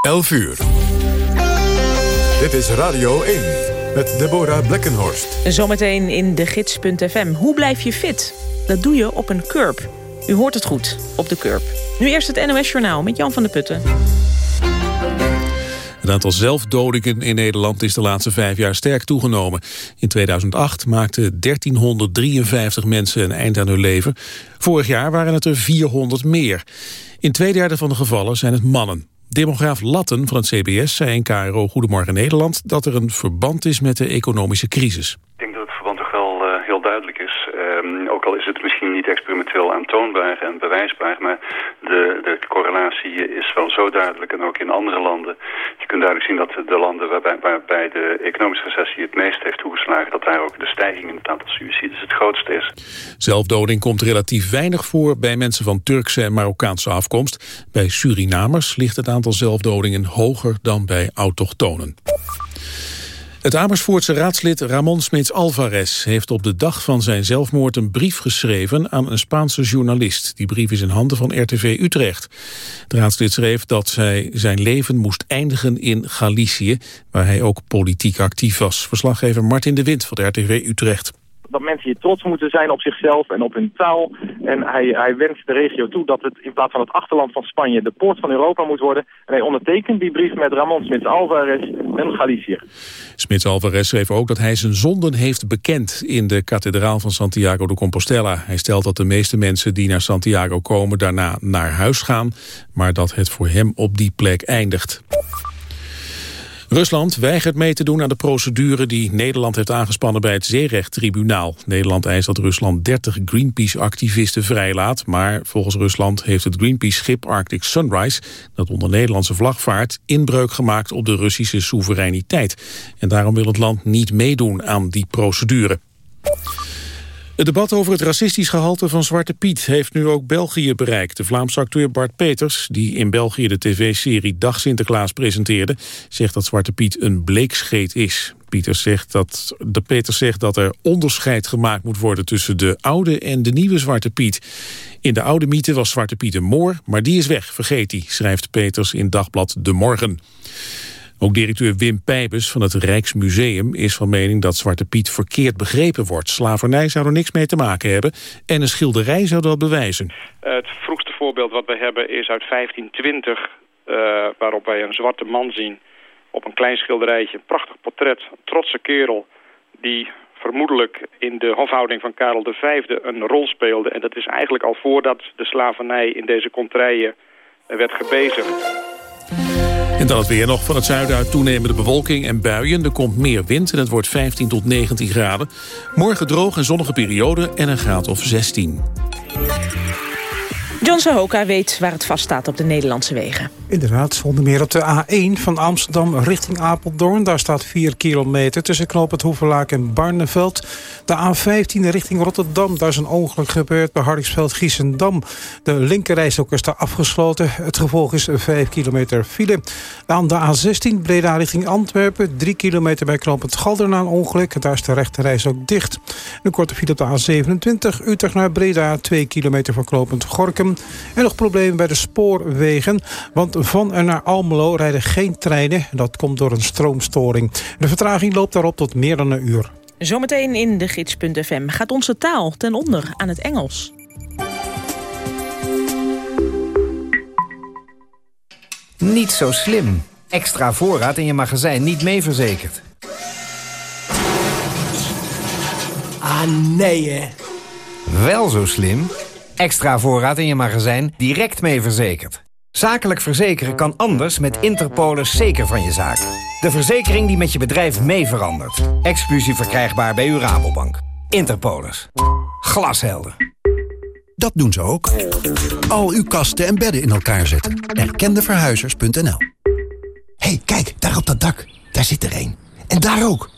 11 uur. Dit is Radio 1 met Deborah Blekkenhorst. Zometeen in de gids.fm. Hoe blijf je fit? Dat doe je op een curb. U hoort het goed, op de curb. Nu eerst het NOS Journaal met Jan van der Putten. Het aantal zelfdodingen in Nederland is de laatste vijf jaar sterk toegenomen. In 2008 maakten 1353 mensen een eind aan hun leven. Vorig jaar waren het er 400 meer. In twee derde van de gevallen zijn het mannen. Demograaf Latten van het CBS zei in KRO Goedemorgen Nederland... dat er een verband is met de economische crisis dat het verband toch wel uh, heel is. Um, ook al is het misschien niet experimenteel aantoonbaar en bewijsbaar... maar de, de correlatie is wel zo duidelijk en ook in andere landen. Je kunt duidelijk zien dat de landen waarbij, waarbij de economische recessie het meest heeft toegeslagen... dat daar ook de stijging in het aantal suicides het grootste is. Zelfdoding komt relatief weinig voor bij mensen van Turkse en Marokkaanse afkomst. Bij Surinamers ligt het aantal zelfdodingen hoger dan bij autochtonen. Het Amersfoortse raadslid Ramon Smits Alvarez heeft op de dag van zijn zelfmoord een brief geschreven aan een Spaanse journalist. Die brief is in handen van RTV Utrecht. De raadslid schreef dat zij zijn leven moest eindigen in Galicië, waar hij ook politiek actief was. Verslaggever Martin de Wind van de RTV Utrecht dat mensen hier trots moeten zijn op zichzelf en op hun taal. En hij, hij wenst de regio toe dat het in plaats van het achterland van Spanje de poort van Europa moet worden. En hij ondertekent die brief met Ramon Smits Alvarez en Galicië. Smits Alvarez schreef ook dat hij zijn zonden heeft bekend in de kathedraal van Santiago de Compostela. Hij stelt dat de meeste mensen die naar Santiago komen daarna naar huis gaan, maar dat het voor hem op die plek eindigt. Rusland weigert mee te doen aan de procedure die Nederland heeft aangespannen bij het zeerechttribunaal. Nederland eist dat Rusland 30 Greenpeace-activisten vrijlaat, maar volgens Rusland heeft het Greenpeace-schip Arctic Sunrise, dat onder Nederlandse vlag vaart, inbreuk gemaakt op de Russische soevereiniteit. En daarom wil het land niet meedoen aan die procedure. Het debat over het racistisch gehalte van Zwarte Piet heeft nu ook België bereikt. De Vlaamse acteur Bart Peters, die in België de tv-serie Dag Sinterklaas presenteerde, zegt dat Zwarte Piet een bleekscheet is. Peters zegt dat, de Peters zegt dat er onderscheid gemaakt moet worden tussen de oude en de nieuwe Zwarte Piet. In de oude mythe was Zwarte Piet een moor, maar die is weg, vergeet hij, schrijft Peters in dagblad De Morgen. Ook directeur Wim Pijbus van het Rijksmuseum is van mening dat Zwarte Piet verkeerd begrepen wordt. Slavernij zou er niks mee te maken hebben en een schilderij zou dat bewijzen. Het vroegste voorbeeld wat we hebben is uit 1520, uh, waarop wij een zwarte man zien op een klein schilderijtje. Een prachtig portret, een trotse kerel die vermoedelijk in de hofhouding van Karel V een rol speelde. En dat is eigenlijk al voordat de slavernij in deze kontrijen werd gebezigd. En dan het weer nog van het zuiden uit toenemende bewolking en buien. Er komt meer wind en het wordt 15 tot 19 graden. Morgen droog en zonnige periode en een graad of 16. John Sahoka weet waar het vast staat op de Nederlandse wegen. Inderdaad, onder meer op de A1 van Amsterdam richting Apeldoorn. Daar staat 4 kilometer tussen Knoop het en Barneveld. De A15 richting Rotterdam, daar is een ongeluk gebeurd bij Hardingsveld Giesendam. De linkerrijstok is daar afgesloten. Het gevolg is 5 kilometer file. Aan de A16 Breda richting Antwerpen. 3 kilometer bij Knoop het Galder een ongeluk. Daar is de rechterreis ook dicht. Een korte file op de A27 Utrecht naar Breda. 2 kilometer van Knopend Gorkum. En nog problemen bij de spoorwegen. Want van en naar Almelo rijden geen treinen. Dat komt door een stroomstoring. De vertraging loopt daarop tot meer dan een uur. Zometeen in de gids.fm gaat onze taal ten onder aan het Engels. Niet zo slim. Extra voorraad in je magazijn niet mee verzekerd. Ah, nee hè. Wel zo slim. Extra voorraad in je magazijn direct mee verzekerd. Zakelijk verzekeren kan anders met Interpolis zeker van je zaak. De verzekering die met je bedrijf mee verandert. Exclusief verkrijgbaar bij uw Rabobank. Interpolis. Glashelder. Dat doen ze ook. Al uw kasten en bedden in elkaar zetten. Erkendeverhuizers.nl hey, kijk, daar op dat dak. Daar zit er één. En daar ook.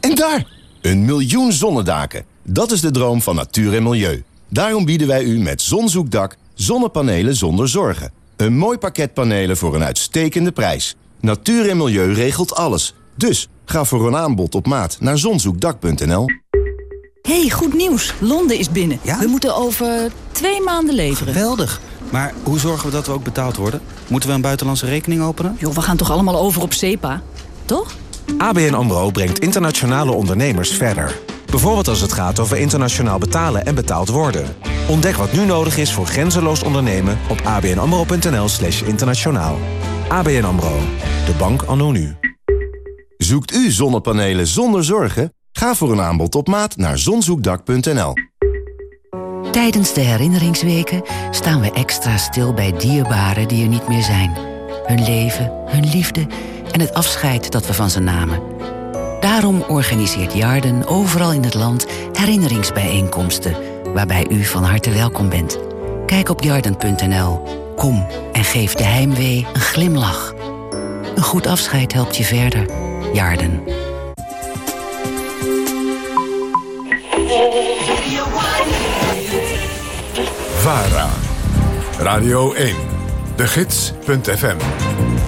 En daar! Een miljoen zonnedaken. Dat is de droom van natuur en milieu. Daarom bieden wij u met Zonzoekdak zonnepanelen zonder zorgen. Een mooi pakket panelen voor een uitstekende prijs. Natuur en milieu regelt alles. Dus ga voor een aanbod op maat naar zonzoekdak.nl. hey, goed nieuws. Londen is binnen. We moeten over twee maanden leveren. Geweldig. Maar hoe zorgen we dat we ook betaald worden? Moeten we een buitenlandse rekening openen? Joh, we gaan toch allemaal over op SEPA, toch? ABN AMRO brengt internationale ondernemers verder. Bijvoorbeeld als het gaat over internationaal betalen en betaald worden. Ontdek wat nu nodig is voor grenzeloos ondernemen op abnamro.nl slash internationaal. ABN AMRO, de bank anno nu. Zoekt u zonnepanelen zonder zorgen? Ga voor een aanbod op maat naar zonzoekdak.nl. Tijdens de herinneringsweken staan we extra stil bij dierbaren die er niet meer zijn. Hun leven, hun liefde en het afscheid dat we van ze namen. Daarom organiseert Jarden overal in het land herinneringsbijeenkomsten... waarbij u van harte welkom bent. Kijk op jarden.nl. Kom en geef de heimwee een glimlach. Een goed afscheid helpt je verder. Jarden. VARA. Radio 1. De Gids.fm.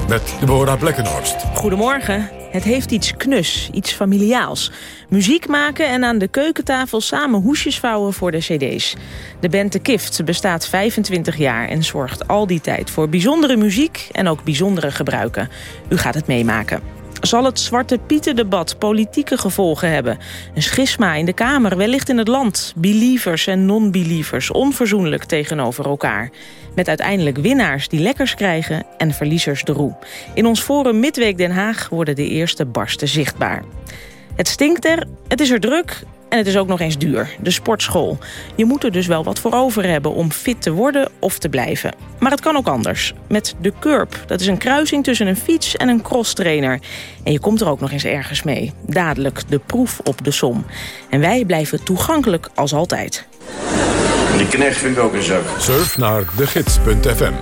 Met Deborah Blekkenhorst. Goedemorgen. Het heeft iets knus, iets familiaals. Muziek maken en aan de keukentafel samen hoesjes vouwen voor de cd's. De band The Kift bestaat 25 jaar en zorgt al die tijd voor bijzondere muziek en ook bijzondere gebruiken. U gaat het meemaken. Zal het Zwarte Pieten-debat politieke gevolgen hebben? Een schisma in de Kamer, wellicht in het land. Believers en non-believers, onverzoenlijk tegenover elkaar. Met uiteindelijk winnaars die lekkers krijgen en verliezers de roe. In ons forum Midweek Den Haag worden de eerste barsten zichtbaar. Het stinkt er, het is er druk en het is ook nog eens duur, de sportschool. Je moet er dus wel wat voor over hebben om fit te worden of te blijven. Maar het kan ook anders. Met de Curb. Dat is een kruising tussen een fiets en een crosstrainer. En je komt er ook nog eens ergens mee. Dadelijk de proef op de som. En wij blijven toegankelijk als altijd. Die knecht vind ik ook een zak. Surf naar degids.fm.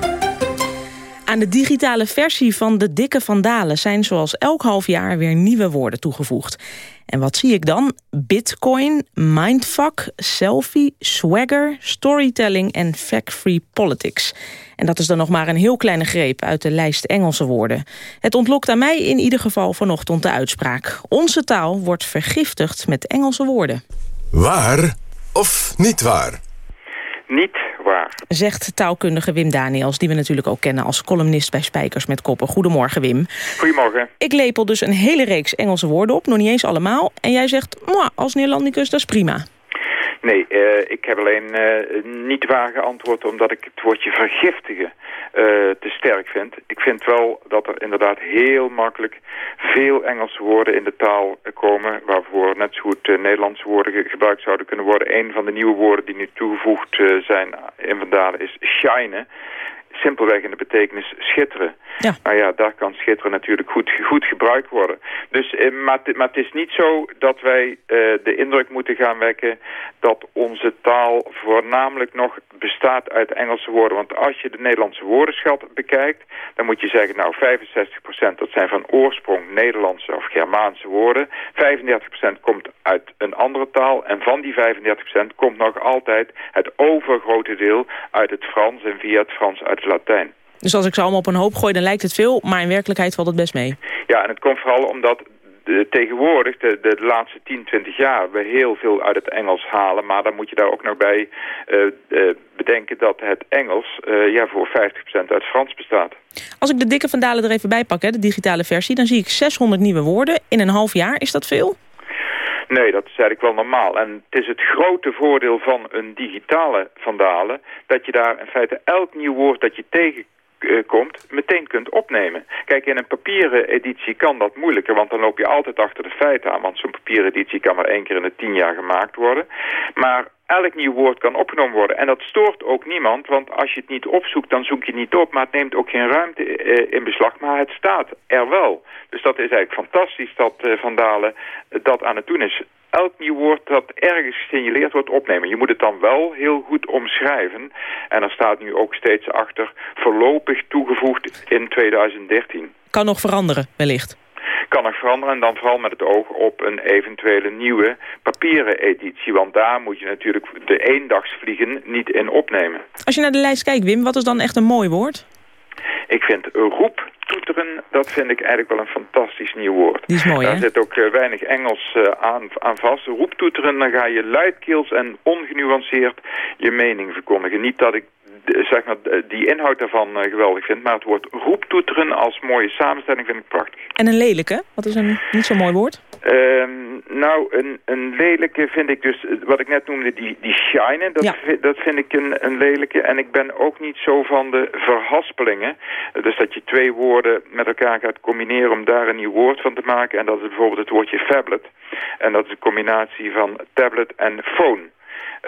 Aan de digitale versie van de Dikke Vandalen zijn zoals elk half jaar weer nieuwe woorden toegevoegd. En wat zie ik dan? Bitcoin, mindfuck, selfie, swagger, storytelling en fact-free politics. En dat is dan nog maar een heel kleine greep uit de lijst Engelse woorden. Het ontlokt aan mij in ieder geval vanochtend de uitspraak. Onze taal wordt vergiftigd met Engelse woorden. Waar of niet waar? Niet waar. Zegt taalkundige Wim Daniels, die we natuurlijk ook kennen als columnist bij Spijkers met Koppen. Goedemorgen Wim. Goedemorgen. Ik lepel dus een hele reeks Engelse woorden op, nog niet eens allemaal. En jij zegt, als Neerlandicus, dat is prima. Nee, uh, ik heb alleen uh, niet waar geantwoord omdat ik het woordje vergiftigen uh, te sterk vind. Ik vind wel dat er inderdaad heel makkelijk veel Engelse woorden in de taal komen... waarvoor net zo goed Nederlandse woorden gebruikt zouden kunnen worden. Een van de nieuwe woorden die nu toegevoegd zijn in Vandalen is shine simpelweg in de betekenis schitteren. Ja. Maar ja, daar kan schitteren natuurlijk goed, goed gebruikt worden. Dus, eh, maar, maar het is niet zo dat wij eh, de indruk moeten gaan wekken dat onze taal voornamelijk nog bestaat uit Engelse woorden. Want als je de Nederlandse woordenschat bekijkt, dan moet je zeggen, nou 65% dat zijn van oorsprong Nederlandse of Germaanse woorden. 35% komt uit een andere taal en van die 35% komt nog altijd het overgrote deel uit het Frans en via het Frans uit het Latijn. Dus als ik ze allemaal op een hoop gooi, dan lijkt het veel, maar in werkelijkheid valt het best mee. Ja, en het komt vooral omdat de, tegenwoordig, de, de, laatste 10, 20 jaar, we heel veel uit het Engels halen. Maar dan moet je daar ook nog bij uh, uh, bedenken dat het Engels uh, ja, voor 50% uit Frans bestaat. Als ik de dikke Vandalen er even bij pak, hè, de digitale versie, dan zie ik 600 nieuwe woorden in een half jaar. Is dat veel? Nee, dat is eigenlijk wel normaal. En het is het grote voordeel van een digitale vandalen... dat je daar in feite elk nieuw woord dat je tegen komt, meteen kunt opnemen. Kijk, in een papieren editie kan dat moeilijker, want dan loop je altijd achter de feiten aan. Want zo'n papieren editie kan maar één keer in de tien jaar gemaakt worden. Maar elk nieuw woord kan opgenomen worden. En dat stoort ook niemand, want als je het niet opzoekt, dan zoek je het niet op. Maar het neemt ook geen ruimte eh, in beslag, maar het staat er wel. Dus dat is eigenlijk fantastisch dat uh, Van Dalen dat aan het doen is elk nieuw woord dat ergens gesignaleerd wordt opnemen. Je moet het dan wel heel goed omschrijven. En er staat nu ook steeds achter voorlopig toegevoegd in 2013. Kan nog veranderen, wellicht kan nog veranderen. En dan vooral met het oog op een eventuele nieuwe papieren editie. Want daar moet je natuurlijk de eendagsvliegen niet in opnemen. Als je naar de lijst kijkt, Wim, wat is dan echt een mooi woord? Ik vind roeptoeteren, dat vind ik eigenlijk wel een fantastisch nieuw woord. Die is mooi, Daar zit ook uh, weinig Engels uh, aan, aan vast. Roeptoeteren, dan ga je luidkeels en ongenuanceerd je mening verkondigen. Niet dat ik zeg maar, die inhoud daarvan geweldig vind. Maar het woord roeptoeteren als mooie samenstelling vind ik prachtig. En een lelijke? Wat is een niet zo mooi woord? Ehm, nou, een, een lelijke vind ik dus, wat ik net noemde, die, die shine, dat, vind, dat vind ik een, een lelijke. En ik ben ook niet zo van de verhaspelingen. Dus dat je twee woorden met elkaar gaat combineren om daar een nieuw woord van te maken. En dat is bijvoorbeeld het woordje phablet. En dat is een combinatie van tablet en phone.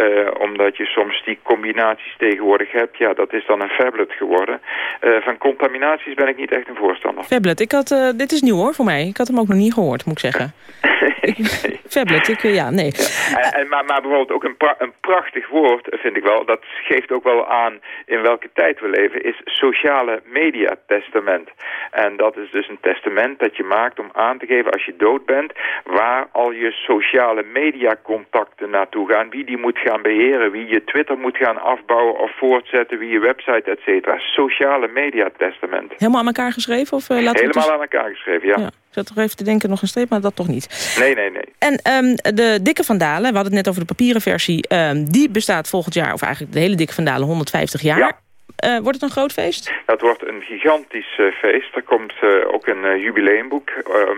Uh, omdat je soms die combinaties tegenwoordig hebt. Ja, dat is dan een phablet geworden. Uh, van contaminaties ben ik niet echt een voorstander. Phablet, ik had, uh, dit is nieuw hoor voor mij. Ik had hem ook nog niet gehoord, moet ik zeggen. nee. Phablet, ik, ja, nee. En, en, maar, maar bijvoorbeeld ook een, pra een prachtig woord, vind ik wel. Dat geeft ook wel aan in welke tijd we leven. Is sociale media testament. En dat is dus een testament dat je maakt om aan te geven als je dood bent... waar al je sociale media contacten naartoe gaan. Wie die moet gaan beheren, wie je Twitter moet gaan afbouwen of voortzetten, wie je website, et cetera. Sociale media testament. Helemaal aan elkaar geschreven? Of, uh, Helemaal aan elkaar geschreven, ja. ja. Ik zat toch even te denken, nog een streep, maar dat toch niet. Nee, nee, nee. En um, de Dikke Vandalen, we hadden het net over de papieren versie... Um, die bestaat volgend jaar, of eigenlijk de hele Dikke Vandalen, 150 jaar. Ja. Uh, wordt het een groot feest? Dat wordt een gigantisch uh, feest. Er komt uh, ook een jubileumboek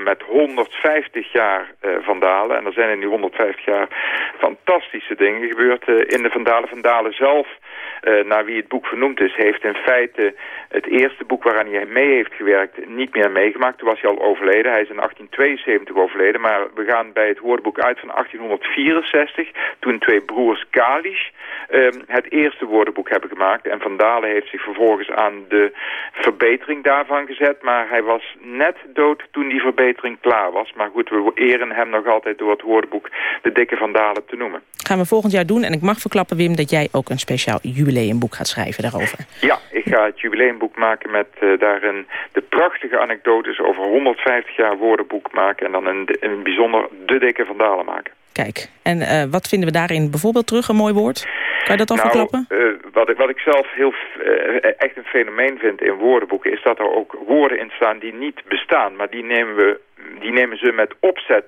met 150 jaar Vandalen. En er zijn in die 150 jaar fantastische dingen gebeurd in de Vandalen. Vandalen zelf uh, naar wie het boek vernoemd is, heeft in feite het eerste boek waaraan hij mee heeft gewerkt niet meer meegemaakt. Toen was hij al overleden. Hij is in 1872 overleden, maar we gaan bij het woordenboek uit van 1864, toen twee broers Kalisch uh, het eerste woordenboek hebben gemaakt. En Van Dalen heeft zich vervolgens aan de verbetering daarvan gezet, maar hij was net dood toen die verbetering klaar was. Maar goed, we eren hem nog altijd door het woordenboek de dikke Van Dalen te noemen. Gaan we volgend jaar doen en ik mag verklappen, Wim, dat jij ook een speciaal jubileumboek gaat schrijven daarover. Ja, ik ga het jubileumboek maken met uh, daarin de prachtige anekdotes over 150 jaar woordenboek maken en dan in, in het bijzonder de dikke vandalen maken. Kijk, en uh, wat vinden we daarin bijvoorbeeld terug, een mooi woord? Kan je dat al nou, verklappen? Uh, wat, ik, wat ik zelf heel echt een fenomeen vind in woordenboeken... is dat er ook woorden in staan die niet bestaan. Maar die nemen, we, die nemen ze met opzet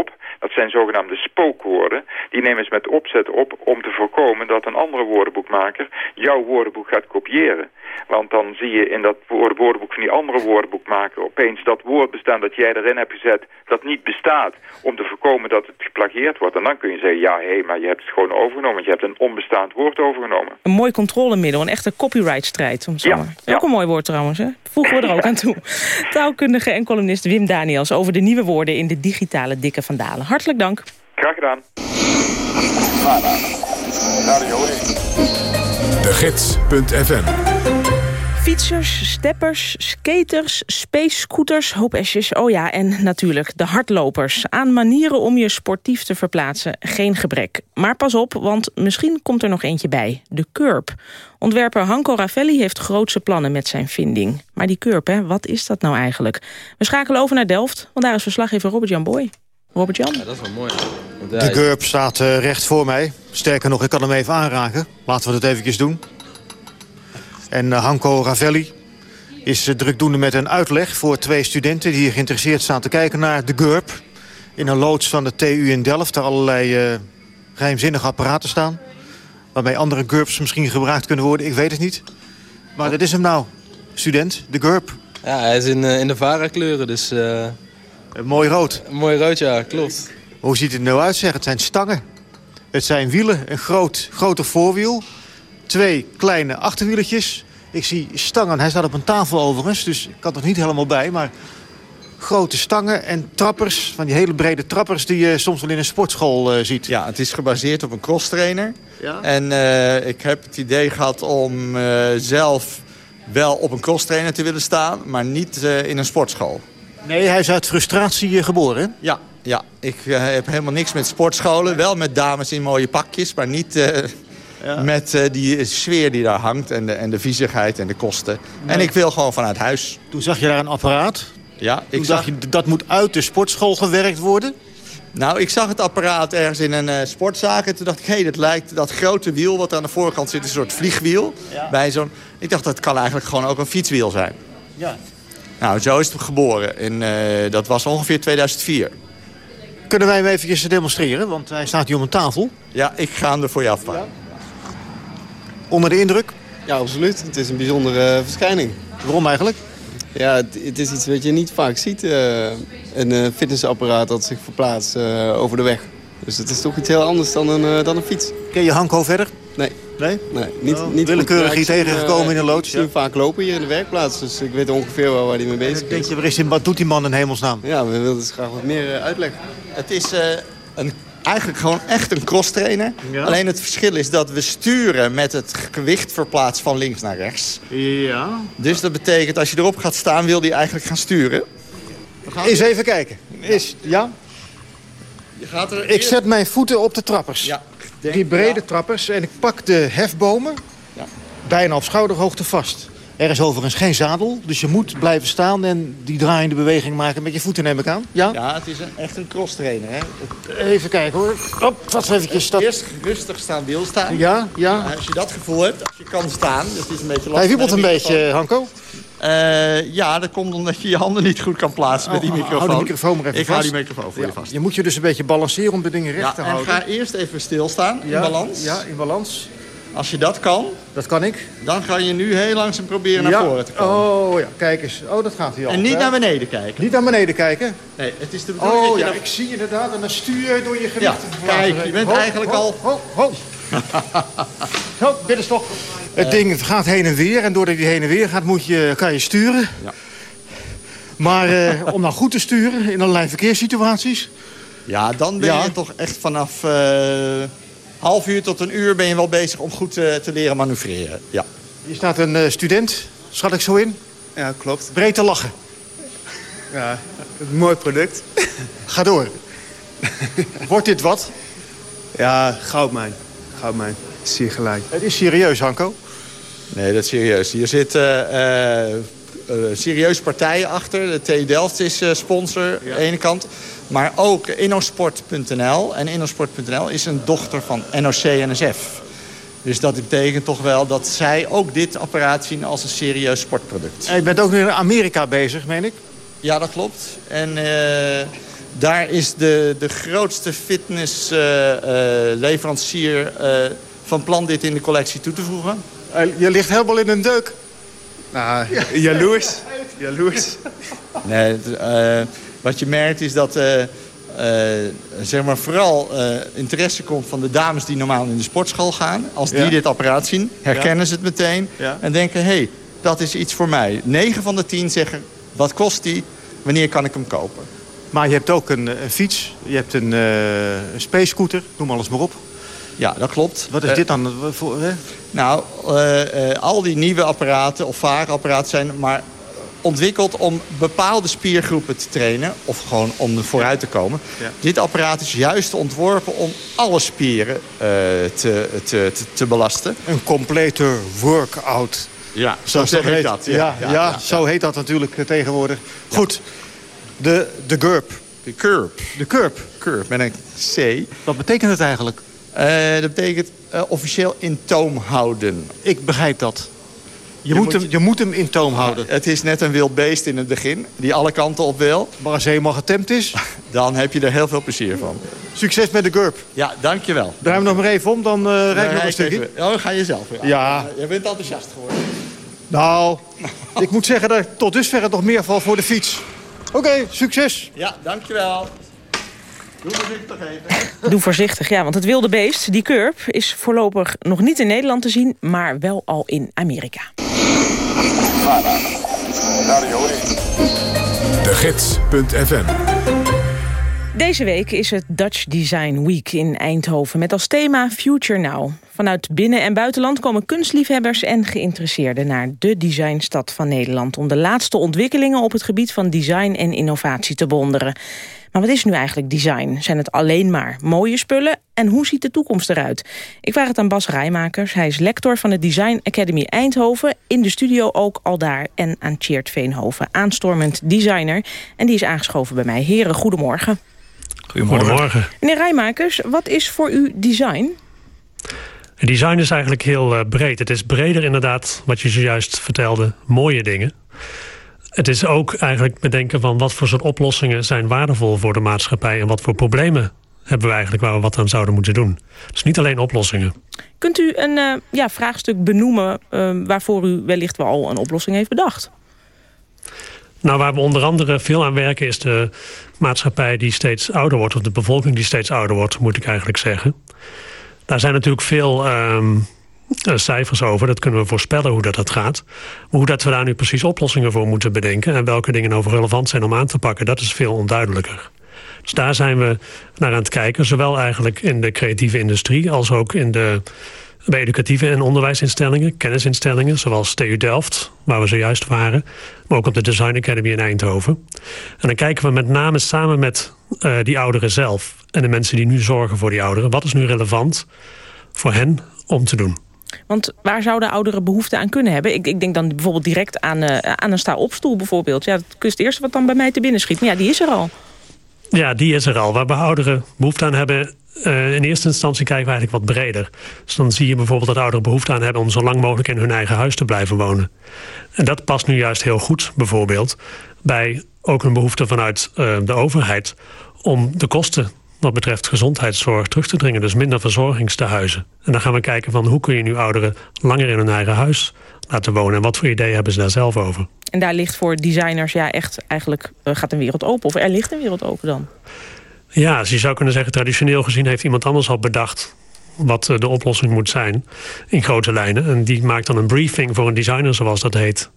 op. Dat zijn zogenaamde spookwoorden. Die nemen ze met opzet op om te voorkomen dat een andere woordenboekmaker jouw woordenboek gaat kopiëren. Want dan zie je in dat woordenboek van die andere woordenboekmaker opeens dat woord bestaan dat jij erin hebt gezet dat niet bestaat om te voorkomen dat het geplagieerd wordt. En dan kun je zeggen, ja hé, hey, maar je hebt het gewoon overgenomen. Want je hebt een onbestaand woord overgenomen. Een mooi controlemiddel, een echte copyrightstrijd. Om ja, ja. Ook een mooi woord trouwens, hè? Voegen we er ook aan toe. Taalkundige en columnist Wim Daniels over de nieuwe woorden in de digitale dikke vandalen. Hartelijk dank. Graag gedaan. De Gids.fm Fietsers, steppers, skaters, space scooters, hoopesjes, oh ja, en natuurlijk de hardlopers. Aan manieren om je sportief te verplaatsen, geen gebrek. Maar pas op, want misschien komt er nog eentje bij, de curb. Ontwerper Hanko Ravelli heeft grootse plannen met zijn vinding. Maar die curb, hè, wat is dat nou eigenlijk? We schakelen over naar Delft, want daar is verslaggever Robert-Jan Boy. Robert-Jan? Ja, dat is wel mooi. De GURP staat uh, recht voor mij. Sterker nog, ik kan hem even aanraken. Laten we dat eventjes doen. En uh, Hanko Ravelli is uh, drukdoende met een uitleg voor twee studenten... die hier geïnteresseerd staan te kijken naar de GURP. In een loods van de TU in Delft, waar allerlei geheimzinnige apparaten staan. Waarmee andere GURPs misschien gebruikt kunnen worden, ik weet het niet. Maar dat is hem nou, student, de GURP. Ja, hij is in, in de VARA-kleuren, dus... mooi rood. Mooi rood, ja, klopt. Hoe ziet het er nou uit, zeg? Het zijn stangen. Het zijn wielen, een groot, grote voorwiel. Twee kleine achterwieletjes. Ik zie stangen, hij staat op een tafel overigens, dus ik kan er niet helemaal bij. Maar grote stangen en trappers, van die hele brede trappers... die je soms wel in een sportschool uh, ziet. Ja, het is gebaseerd op een crosstrainer. Ja? En uh, ik heb het idee gehad om uh, zelf wel op een crosstrainer te willen staan... maar niet in een sportschool. Nee, hij is uit frustratie geboren, Ja, ja, ik uh, heb helemaal niks met sportscholen. Wel met dames in mooie pakjes, maar niet uh, ja. met uh, die sfeer die daar hangt... en de, en de viezigheid en de kosten. Nee. En ik wil gewoon vanuit huis. Toen zag je daar een apparaat. Ja, ik zag je dat moet uit de sportschool gewerkt worden. Nou, ik zag het apparaat ergens in een uh, sportzaak. En toen dacht ik, hé, hey, dat lijkt dat grote wiel wat aan de voorkant zit... een soort vliegwiel. Ja. Bij zo'n. ik dacht, dat kan eigenlijk gewoon ook een fietswiel zijn. Ja. Nou, zo is het geboren. En uh, dat was ongeveer 2004. Kunnen wij hem eventjes demonstreren? Want hij staat hier op een tafel. Ja, ik ga hem er voor je afpakken. Ja. Onder de indruk? Ja, absoluut. Het is een bijzondere verschijning. Waarom eigenlijk? Ja, het, het, is iets wat je niet vaak ziet. Uh, een fitnessapparaat dat zich verplaatst uh, over de weg. Dus het is toch iets heel anders dan een, uh, dan een fiets. Ken je Hanko verder? Nee. Nee? Nee. Niet, oh, niet willekeurig hier tegengekomen in een loods? Ik zie hem vaak lopen hier in de werkplaats. Dus ik weet ongeveer wel waar hij mee bezig is. Denk je, wat doet die man in hemelsnaam? Ja, we willen dus graag wat meer uitleggen. Het is een eigenlijk gewoon echt een crosstrainer. Ja. Alleen het verschil is dat we sturen met het gewicht verplaatst van links naar rechts. Ja. Dus dat betekent als je erop gaat staan wil hij eigenlijk gaan sturen. Gaan Eens even kijken. Is, ja? Je gaat er ik zet mijn voeten op de trappers. Ja. Die brede trappers. En ik pak de hefbomen ja. bijna op schouderhoogte vast. Er is overigens geen zadel, dus je moet blijven staan en die draaiende beweging maken met je voeten neem ik aan. Ja, ja het is een, echt een cross trainer. Hè? Even kijken hoor. Hop, wat eventjes. Dat... Eerst rustig staan, wil staan. Ja, ja. als je dat gevoel hebt, als je kan staan, dus het is een beetje lastig. Hij wiebelt een beetje, Hanko. Uh, ja, dat komt omdat je je handen niet goed kan plaatsen met die microfoon. Hou die microfoon maar even ik vast. hou die microfoon voor ja. je vast. Je moet je dus een beetje balanceren om de dingen recht ja, te en houden. ga eerst even stilstaan, in balans. Ja, in balans. Als je dat kan, dat kan ik. dan ga je nu heel langzaam proberen naar voren te komen. Oh ja, kijk eens. Oh, dat gaat hier al. En niet hè? naar beneden kijken. Niet naar beneden kijken? Nee, het is de bedoeling Oh dat je ja, dat- ik zie inderdaad. En dan stuur je door je gewicht Ja, kijk, je bent Ho, eigenlijk ho, al- Ho, ho. Zo, binnenstok. Het ding gaat heen en weer. En doordat hij heen en weer gaat, moet je, kan je sturen. Ja. Maar eh, om nou goed te sturen in allerlei verkeerssituaties... Ja, dan ben Ja. je toch echt vanaf eh half uur tot een uur ben je wel bezig om goed eh, te leren manoeuvreren. Ja. Hier staat een eh, student, schat ik zo in. Ja, klopt. Breed te lachen. Ja, een mooi product. Ga door. Wordt dit wat? Ja, goudmijn. Goudmijn. Zie je gelijk. Het is serieus, Hanko. Nee, dat is serieus. Hier zitten eh, eh, serieuze partijen achter. De TU Delft is eh, sponsor aan de ene kant. Maar ook Innosport.nl. En Innosport.nl is een dochter van NOC-NSF. Dus dat betekent toch wel dat zij ook dit apparaat zien als een serieus sportproduct. En je bent ook nu in Amerika bezig, meen ik? Ja, dat klopt. En eh, daar is de, de grootste fitnessleverancier eh, van plan dit in de collectie toe te voegen. Eh, Je ligt helemaal in een deuk. Nou, jaloers. Jaloers. Nee, eh, wat je merkt is dat eh, zeg maar vooral interesse komt van de dames die normaal in de sportschool gaan. Als die Ja. dit apparaat zien, herkennen Ja. ze het meteen Ja. en denken... hé, hey, dat is iets voor mij. 9 van de 10 zeggen, wat kost die? Wanneer kan ik hem kopen? Maar je hebt ook een, een fiets, je hebt een, eh een space scooter, noem alles maar op. Ja, dat klopt. Wat is Eh, dit dan? Voor, hè? Nou, eh, eh, al die nieuwe apparaten of vaarapparaten zijn maar ontwikkeld om bepaalde spiergroepen te trainen. Of gewoon om er vooruit te komen. Ja. Dit apparaat is juist ontworpen om alle spieren eh, te, te, te, te belasten. Een complete workout. Ja, Zo, zo zeg ik heet, dat. Ja, ja, zo heet dat natuurlijk tegenwoordig. Goed, de, de GURP. De curb. De curb. Curb met een C. Wat betekent het eigenlijk? Eh, dat betekent eh, officieel in toom houden. Ik begrijp dat. Je, Je moet, hem, je- moet hem in toom houden. Het is net een wild beest in het begin, die alle kanten op wil. Maar als hij eenmaal getemd is, Dan heb je er heel veel plezier van. succes met de GURP. Ja, dankjewel. Draai hem nog maar even om, dan eh rijd ik nog een stukje. Oh, ga je zelf. Ja. Je bent enthousiast geworden. Nou, ik moet zeggen dat ik tot dusver nog meer val voor de fiets. Oké, succes. Ja, dankjewel. Doe voorzichtig even. Doe voorzichtig, ja, want het wilde beest, die curb... is voorlopig nog niet in Nederland te zien, maar wel al in Amerika. De Gids.fm Deze week is het Dutch Design Week in Eindhoven... met als thema Future Now. Vanuit binnen- en buitenland komen kunstliefhebbers en geïnteresseerden... naar de designstad van Nederland... om de laatste ontwikkelingen op het gebied van design en innovatie te bewonderen. Maar wat is nu eigenlijk design? Zijn het alleen maar mooie spullen? En hoe ziet de toekomst eruit? Ik vraag het aan Bas Rijmakers. Hij is lector van de Design Academy Eindhoven. In de studio ook al daar. En aan Tjeerd Veenhoven, aanstormend designer. En die is aangeschoven bij mij. Heren, goedemorgen. Goedemorgen. Meneer Rijmakers, wat is voor u design? Design is eigenlijk heel eh, breed. Het is breder inderdaad, wat je zojuist vertelde, mooie dingen. Het is ook eigenlijk bedenken van wat voor soort oplossingen zijn waardevol voor de maatschappij en wat voor problemen hebben we eigenlijk waar we wat aan zouden moeten doen. Dus niet alleen oplossingen. Kunt u een uh, ja, vraagstuk benoemen uh, waarvoor u wellicht wel al een oplossing heeft bedacht? Nou, waar we onder andere veel aan werken is de maatschappij die steeds ouder wordt. Of de bevolking die steeds ouder wordt, moet ik eigenlijk zeggen. Daar zijn natuurlijk veel uh, cijfers over. Dat kunnen we voorspellen hoe dat, dat gaat. Maar hoe dat we daar nu precies oplossingen voor moeten bedenken... en welke dingen over relevant zijn om aan te pakken... dat is veel onduidelijker. Dus daar zijn we naar aan het kijken. Zowel eigenlijk in de creatieve industrie als ook in de bij educatieve en onderwijsinstellingen, kennisinstellingen, zoals TU Delft, waar we zojuist waren, maar ook op de Design Academy in Eindhoven. En dan kijken we met name samen met uh, die ouderen zelf en de mensen die nu zorgen voor die ouderen, wat is nu relevant voor hen om te doen. Want waar zouden ouderen behoefte aan kunnen hebben? Ik, ik denk dan bijvoorbeeld direct aan, uh, aan een sta-opstoel bijvoorbeeld. Ja, dat is het eerste wat dan bij mij te binnen schiet. Maar ja, die is er al. Ja, die is er al. Waar we ouderen behoefte aan hebben... Uh, in eerste instantie kijken we eigenlijk wat breder. Dus dan zie je bijvoorbeeld dat ouderen behoefte aan hebben... om zo lang mogelijk in hun eigen huis te blijven wonen. En dat past nu juist heel goed, bijvoorbeeld... bij ook een behoefte vanuit uh, de overheid... om de kosten wat betreft gezondheidszorg terug te dringen. Dus minder verzorgingstehuizen. En dan gaan we kijken van hoe kun je nu ouderen... langer in hun eigen huis laten wonen. En wat voor ideeën hebben ze daar zelf over? En daar ligt voor designers ja echt eigenlijk uh, gaat een wereld open. Of er ligt een wereld open dan. Ja, dus je zou kunnen zeggen, traditioneel gezien heeft iemand anders al bedacht wat de oplossing moet zijn in grote lijnen. En die maakt dan een briefing voor een designer, zoals dat heet.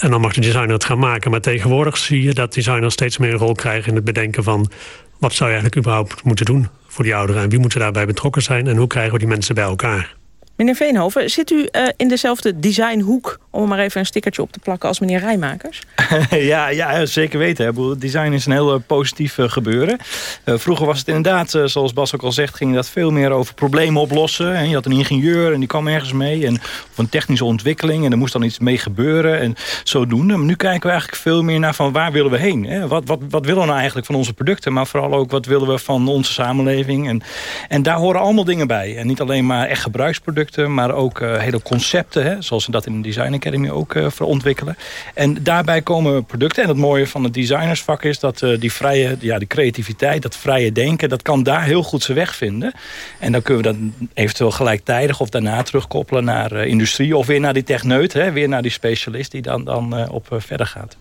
En dan mag de designer het gaan maken. Maar tegenwoordig zie je dat designers steeds meer een rol krijgen... in het bedenken van wat zou je eigenlijk überhaupt moeten doen voor die ouderen... en wie moet er daarbij betrokken zijn en hoe krijgen we die mensen bij elkaar. Meneer Veenhoven, zit u uh, in dezelfde designhoek... om maar even een stickertje op te plakken als meneer Rijmakers? ja, ja, zeker weten. Design is een heel uh, positief uh, gebeuren. vroeger was het inderdaad, zoals Bas ook al zegt... ging dat veel meer over problemen oplossen. En je had een ingenieur en die kwam ergens mee. En, of een technische ontwikkeling en er moest dan iets mee gebeuren. En zodoende. Maar nu kijken we eigenlijk veel meer naar van waar willen we heen? Hè? Wat, wat, wat willen we nou eigenlijk van onze producten? Maar vooral ook wat willen we van onze samenleving? En, en daar horen allemaal dingen bij. En niet alleen maar echt gebruiksproducten maar ook uh, hele concepten, hè, zoals we dat in de Design Academy ook uh, verontwikkelen. En daarbij komen producten. En het mooie van het designersvak is dat uh, die vrije, ja, die creativiteit, dat vrije denken, dat kan daar heel goed zijn weg vinden. En dan kunnen we dat eventueel gelijktijdig of daarna terugkoppelen naar industrie of weer naar die techneut, hè, weer naar die specialist die dan, dan op verder gaat.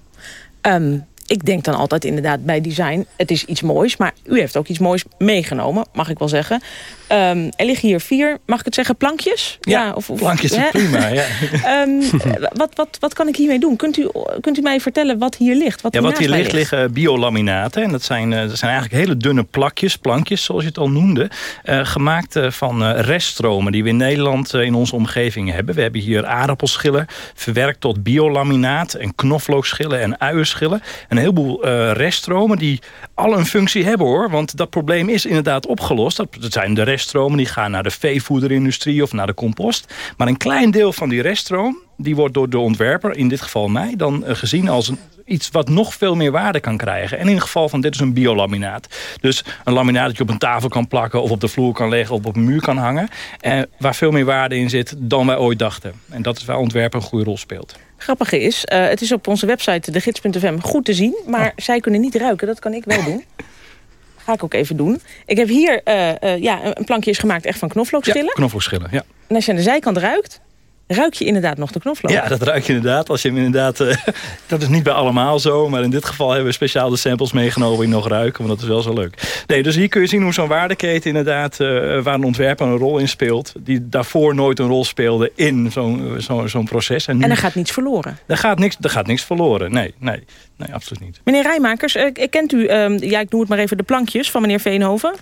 Um ik denk dan altijd inderdaad bij design, het is iets moois. Maar u heeft ook iets moois meegenomen, mag ik wel zeggen. Um, er liggen hier vier, mag ik het zeggen, plankjes? Ja, ja of, of, plankjes is prima. Ja. um, wat, wat, wat kan ik hiermee doen? Kunt u, kunt u mij vertellen wat hier ligt? Wat, ja, wat hier ligt, liggen biolaminaten. En dat zijn, uh, dat zijn eigenlijk hele dunne plakjes, plankjes zoals je het al noemde. Uh, gemaakt uh, van reststromen die we in Nederland in onze omgeving hebben. We hebben hier aardappelschillen verwerkt tot biolaminaat. En knoflookschillen en uienschillen. Een heleboel reststromen die al een functie hebben hoor. Want dat probleem is inderdaad opgelost. Dat, zijn de reststromen die gaan naar de veevoederindustrie of naar de compost. Maar een klein deel van die reststroom, die wordt door de ontwerper, in dit geval mij, dan uh, gezien als iets wat nog veel meer waarde kan krijgen. En in het geval van dit is een biolaminaat. Dus een laminaat dat je op een tafel kan plakken of op de vloer kan leggen of op een muur kan hangen. Uh, waar veel meer waarde in zit dan wij ooit dachten. En dat is waar ontwerper een goede rol speelt. Grappige is, uh, het is op onze website degids.fm goed te zien, maar oh. zij kunnen niet ruiken. Dat kan ik wel doen. Ga ik ook even doen. Ik heb hier uh, uh, ja, een plankje is gemaakt echt van knoflookschillen. Ja, knoflookschillen, ja. En als je aan de zijkant ruikt, ruik je inderdaad nog de knoflook. Ja, dat ruik je inderdaad. Als je hem inderdaad uh, dat is niet bij allemaal zo, maar in dit geval hebben we speciaal de samples meegenomen die nog ruiken, want dat is wel zo leuk. Nee, dus hier kun je zien hoe zo'n waardeketen inderdaad, uh, waar een ontwerper een rol in speelt, die daarvoor nooit een rol speelde in zo'n zo, zo'n proces. En, nu, en er gaat niets verloren? Er gaat niks, er gaat niks verloren, nee, nee. Nee, absoluut niet. Meneer Rijmakers, uh, kent u, uh, ja, ik noem het maar even de plankjes van meneer Veenhoven?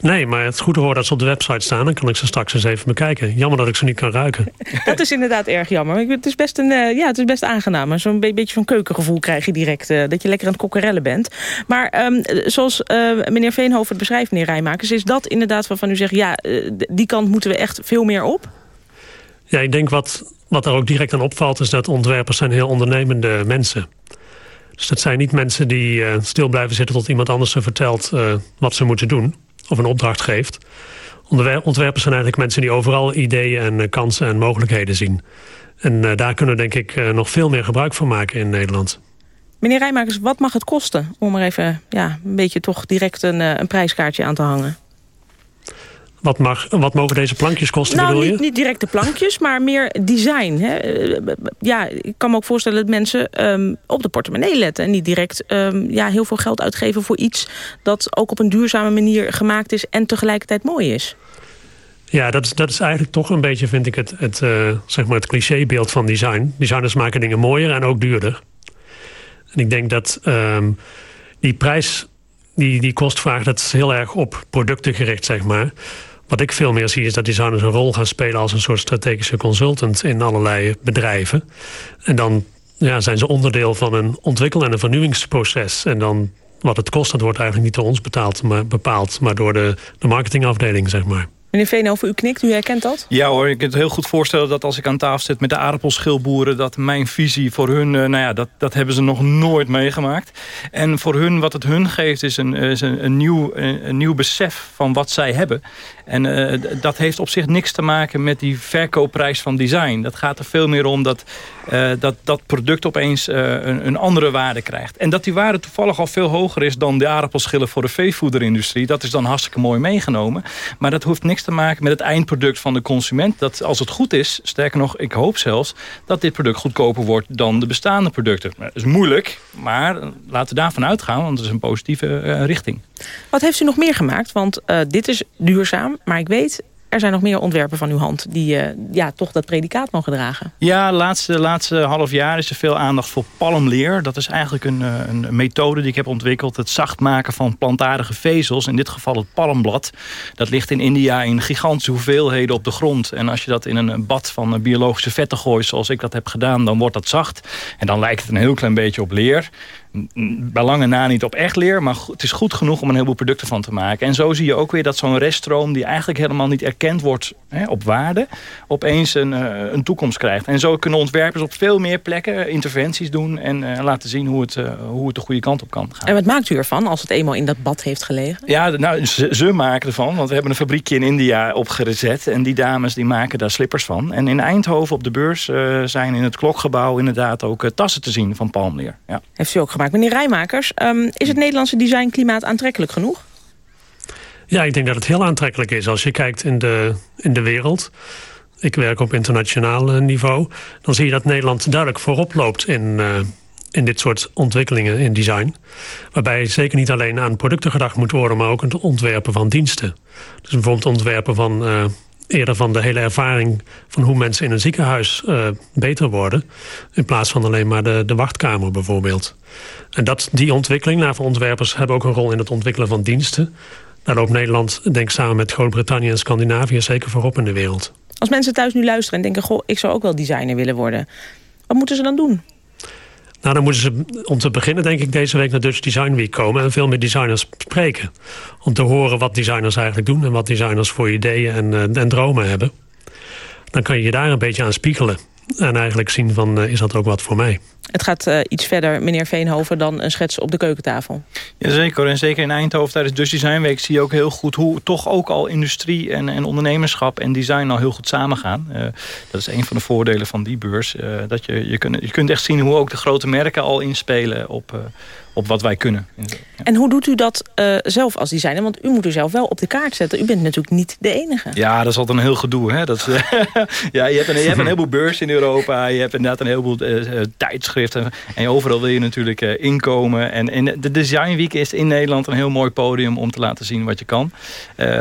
Nee, maar het is goed te horen dat ze op de website staan. Dan kan ik ze straks eens even bekijken. Jammer dat ik ze niet kan ruiken. dat is inderdaad erg jammer. Het is best, een, uh, ja, het is best aangenaam. Zo'n beetje van keukengevoel krijg je direct. Uh, dat je lekker aan het kokkerellen bent. Maar um, zoals uh, meneer Veenhoven het beschrijft, meneer Rijmakers... is dat inderdaad waarvan u zegt... ja, die kant moeten we echt veel meer op? Ja, ik denk wat, wat er ook direct aan opvalt... is dat ontwerpers zijn heel ondernemende mensen dus dat zijn niet mensen die uh, stil blijven zitten tot iemand anders ze vertelt uh, wat ze moeten doen. Of een opdracht geeft. Ontwerpers zijn eigenlijk mensen die overal ideeën en uh, kansen en mogelijkheden zien. En daar kunnen we denk ik nog veel meer gebruik van maken in Nederland. Meneer Rijmakers, wat mag het kosten om er even ja, een beetje toch direct een, een prijskaartje aan te hangen? Wat, mag, wat mogen deze plankjes kosten, nou, bedoel je? Niet, niet direct de plankjes, maar meer design. Hè? Ja, ik kan me ook voorstellen dat mensen um, op de portemonnee letten... en niet direct um, ja, heel veel geld uitgeven voor iets... dat ook op een duurzame manier gemaakt is en tegelijkertijd mooi is. Ja, dat is, dat is eigenlijk toch een beetje, vind ik, het, het, uh, zeg maar het clichébeeld van design. Designers maken dingen mooier en ook duurder. En ik denk dat um, die prijs, die, die kostvraag, dat is heel erg op producten gericht, zeg maar... Wat ik veel meer zie is dat designers een rol gaan spelen... als een soort strategische consultant in allerlei bedrijven. En dan ja, zijn ze onderdeel van een ontwikkel- en een vernieuwingsproces. En dan wat het kost, dat wordt eigenlijk niet door ons betaald, maar bepaald... maar door de, de marketingafdeling, zeg maar. Meneer Veenhoven, u knikt, u herkent dat? Ja hoor, ik kan het heel goed voorstellen dat als ik aan tafel zit met de aardappelschilboeren... dat mijn visie voor hun, nou ja, dat, dat hebben ze nog nooit meegemaakt. En voor hun, wat het hun geeft, is een, is een, een nieuw, een, nieuw besef van wat zij hebben. En uh, dat heeft op zich niks te maken met die verkoopprijs van design. Dat gaat er veel meer om dat uh, dat, dat product opeens een, een, andere waarde krijgt. En dat die waarde toevallig al veel hoger is dan de aardappelschillen voor de veevoederindustrie. Dat is dan hartstikke mooi meegenomen. Maar dat hoeft niks te maken met het eindproduct van de consument. Dat als het goed is, sterker nog, ik hoop zelfs... dat dit product goedkoper wordt dan de bestaande producten. Dat is moeilijk, maar laten we daarvan uitgaan... want het is een positieve uh, richting. Wat heeft u nog meer gemaakt? Want dit is duurzaam, maar ik weet er zijn nog meer ontwerpen van uw hand... die uh, ja, toch dat predicaat mogen dragen. Ja, laatste, laatste half jaar is er veel aandacht voor palmleer. Dat is eigenlijk een, een methode die ik heb ontwikkeld. Het zacht maken van plantaardige vezels. In dit geval het palmblad. Dat ligt in India in gigantische hoeveelheden op de grond. En als je dat in een bad van biologische vetten gooit... zoals ik dat heb gedaan, dan wordt dat zacht. En dan lijkt het een heel klein beetje op leer bij lange na niet op echt leer, maar het is goed genoeg om een heleboel producten van te maken. En zo zie je ook weer dat zo'n reststroom die eigenlijk helemaal niet erkend wordt hè, op waarde, opeens een, uh, een toekomst krijgt. En zo kunnen ontwerpers op veel meer plekken interventies doen en uh, laten zien hoe het, uh, hoe het de goede kant op kan gaan. En wat maakt u ervan als het eenmaal in dat bad heeft gelegen? Ja, nou, ze, ze maken ervan, want we hebben een fabriekje in India opgezet en die dames die maken daar slippers van. En in Eindhoven op de beurs zijn in het klokgebouw inderdaad ook tassen te zien van palmleer. Ja. Heeft u ook gemaakt? Meneer Rijmakers, um, is het Nederlandse designklimaat aantrekkelijk genoeg? Ja, ik denk dat het heel aantrekkelijk is. Als je kijkt in de, in de wereld, ik werk op internationaal niveau... dan zie je dat Nederland duidelijk voorop loopt in, uh, in dit soort ontwikkelingen in design. Waarbij zeker niet alleen aan producten gedacht moet worden... maar ook het ontwerpen van diensten. Dus bijvoorbeeld ontwerpen van... Uh, eerder van de hele ervaring van hoe mensen in een ziekenhuis uh, beter worden. In plaats van alleen maar de, de wachtkamer bijvoorbeeld. En dat, die ontwikkeling, nou, voor ontwerpers hebben ook een rol in het ontwikkelen van diensten. Daar loopt Nederland, denk samen met Groot-Brittannië en Scandinavië zeker voorop in de wereld. Als mensen thuis nu luisteren en denken, goh, ik zou ook wel designer willen worden. Wat moeten ze dan doen? Nou, dan moeten ze om te beginnen denk ik deze week naar Dutch Design Week komen... en veel meer designers spreken. Om te horen wat designers eigenlijk doen... en wat designers voor ideeën en, uh, en dromen hebben. Dan kan je je daar een beetje aan spiegelen. En eigenlijk zien van, uh, is dat ook wat voor mij? Het gaat uh, iets verder, meneer Veenhoven, dan een schets op de keukentafel. Jazeker, en zeker in Eindhoven tijdens Dutch Design Week... zie je ook heel goed hoe toch ook al industrie en, en ondernemerschap en design al heel goed samengaan. Uh, dat is een van de voordelen van die beurs. Uh, dat je, je, kunt, je kunt echt zien hoe ook de grote merken al inspelen op, op wat wij kunnen. En hoe doet u dat uh, zelf als designer? Want u moet u zelf wel op de kaart zetten. U bent natuurlijk niet de enige. Ja, dat is altijd een heel gedoe. Hè? Dat is, ja, je, hebt een, je hebt een heleboel beurs in Europa. Je hebt inderdaad een heleboel uh, tijdschriften. En overal wil je natuurlijk uh, inkomen. En, en de Design Week is in Nederland een heel mooi podium... om te laten zien wat je kan.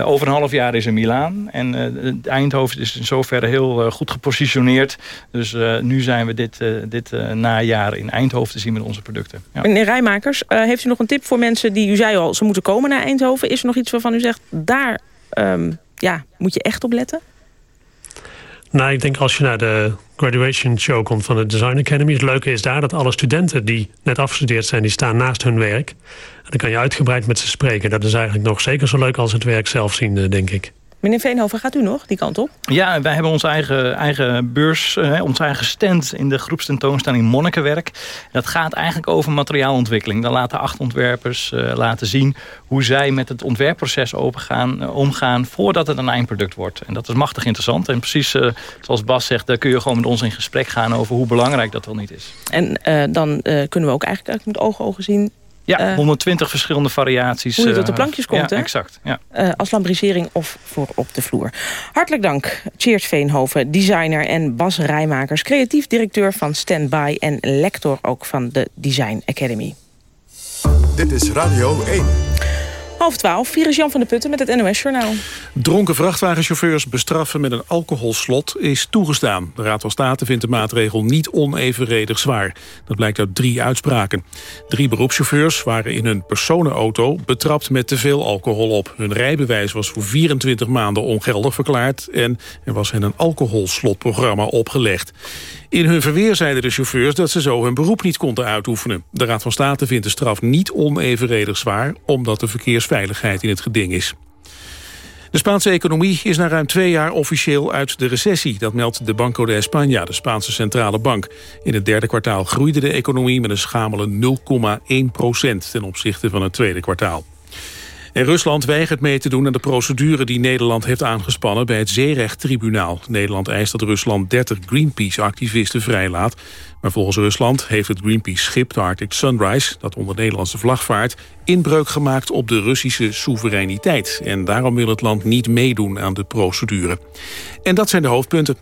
over een half jaar is er Milaan. En Eindhoven is in zoverre heel goed gepositioneerd. Dus nu zijn we dit, dit najaar in Eindhoven te zien met onze producten. Ja. Meneer Rijmakers, heeft u nog een tip voor mensen die, u zei al, ze moeten komen naar Eindhoven. Is er nog iets waarvan u zegt, daar um, ja, moet je echt op letten? Nou, ik denk als je naar de graduation show komt van de Design Academy... het leuke is daar dat alle studenten die net afgestudeerd zijn... die staan naast hun werk. En dan kan je uitgebreid met ze spreken. Dat is eigenlijk nog zeker zo leuk als het werk zelf zien, denk ik. Meneer Veenhoven, gaat u nog die kant op? Ja, wij hebben onze eigen, eigen beurs, eh, onze eigen stand in de groepstentoonstelling Monnikenwerk. Dat gaat eigenlijk over materiaalontwikkeling. Dan laten acht ontwerpers uh, laten zien hoe zij met het ontwerpproces opengaan, uh, omgaan voordat het een eindproduct wordt. En dat is machtig interessant. En precies zoals Bas zegt, daar kun je gewoon met ons in gesprek gaan over hoe belangrijk dat wel niet is. En dan kunnen we ook eigenlijk met ogen ogen zien ja, 120 verschillende variaties. Hoe je tot de plankjes komt, ja, hè? exact. Ja. Uh, als lambrisering of voor op de vloer. Hartelijk dank, Cheers Veenhoven, designer en Bas Rijmakers... creatief directeur van Standby en lector ook van de Design Academy. Dit is Radio 1. Half twaalf, hier is Jan van der Putten met het NOS-journaal. Dronken vrachtwagenchauffeurs bestraffen met een alcoholslot is toegestaan. De Raad van State vindt de maatregel niet onevenredig zwaar. Dat blijkt uit drie uitspraken. Drie beroepschauffeurs waren in hun personenauto betrapt met te veel alcohol op. Hun rijbewijs was voor 24 maanden ongeldig verklaard... en er was hen een alcoholslotprogramma opgelegd. In hun verweer zeiden de chauffeurs dat ze zo hun beroep niet konden uitoefenen. De Raad van State vindt de straf niet onevenredig zwaar... omdat de verkeersveiligheid in het geding is. De Spaanse economie is na ruim twee jaar officieel uit de recessie. Dat meldt de Banco de España, de Spaanse centrale bank. In het derde kwartaal groeide de economie met een schamele 0,1 procent... ten opzichte van het tweede kwartaal. En Rusland weigert mee te doen aan de procedure die Nederland heeft aangespannen bij het Zeerechttribunaal. Nederland eist dat Rusland 30 Greenpeace-activisten vrijlaat. Maar volgens Rusland heeft het Greenpeace-schip de Arctic Sunrise, dat onder Nederlandse vlag vaart, inbreuk gemaakt op de Russische soevereiniteit. En daarom wil het land niet meedoen aan de procedure. En dat zijn de hoofdpunten.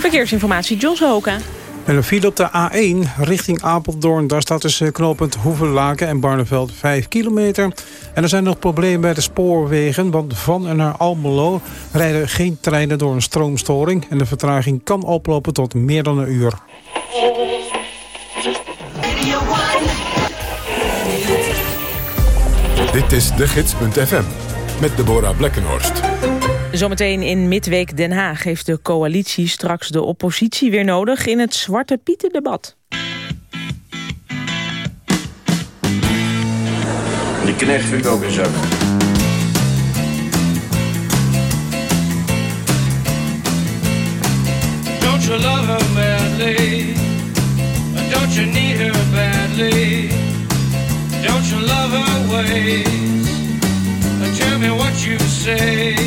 Verkeersinformatie, Jos Hoka. En een file op de A1 richting Apeldoorn. Daar staat tussen knooppunt Hoevenlaken en Barneveld 5 kilometer. En er zijn nog problemen bij de spoorwegen. Want van en naar Almelo rijden geen treinen door een stroomstoring. En de vertraging kan oplopen tot meer dan een uur. Dit is de gids.fm met Deborah Blekkenhorst. Zometeen in Midweek Den Haag heeft de coalitie straks de oppositie weer nodig in het Zwarte Pieten debat. Die knecht vind ik ook een zak. Don't you love her badly? Don't you need her badly? Don't you love her ways? Tell me what you say.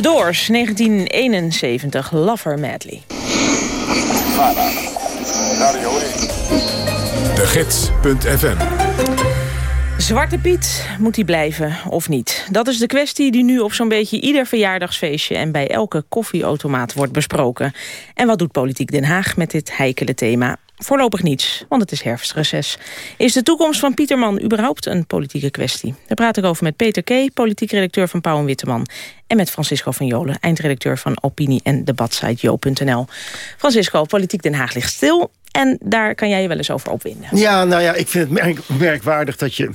The Doors, 1971, Lover Madly. De Gids.fm Zwarte Piet, moet hij blijven of niet? Dat is de kwestie die nu op zo'n beetje ieder verjaardagsfeestje... en bij elke koffieautomaat wordt besproken. En wat doet Politiek Den Haag met dit heikele thema? Voorlopig niets, want het is herfstreces. Is de toekomst van Pieterman überhaupt een politieke kwestie? Daar praat ik over met Peter Kee, politiek redacteur van Pauw en Witteman... en met Francisco van Jolen, eindredacteur van opinie- en debatsite jo.nl. Francisco, Politiek Den Haag ligt stil... en daar kan jij je wel eens over opwinden. Ja, nou ja, ik vind het merk, merkwaardig dat je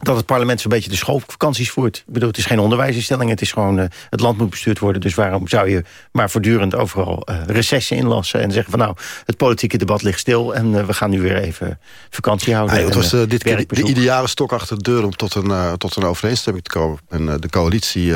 dat het parlement zo'n beetje de schoolvakanties voert. Ik bedoel, het is geen onderwijsinstelling, het is gewoon... Uh, het land moet bestuurd worden, dus waarom zou je maar voortdurend overal uh, recessen inlassen... en zeggen van nou, het politieke debat ligt stil... en uh, we gaan nu weer even vakantie houden. Ah, het was dit keer de ideale stok achter de deur om tot een, tot een overeenstemming te komen. En de coalitie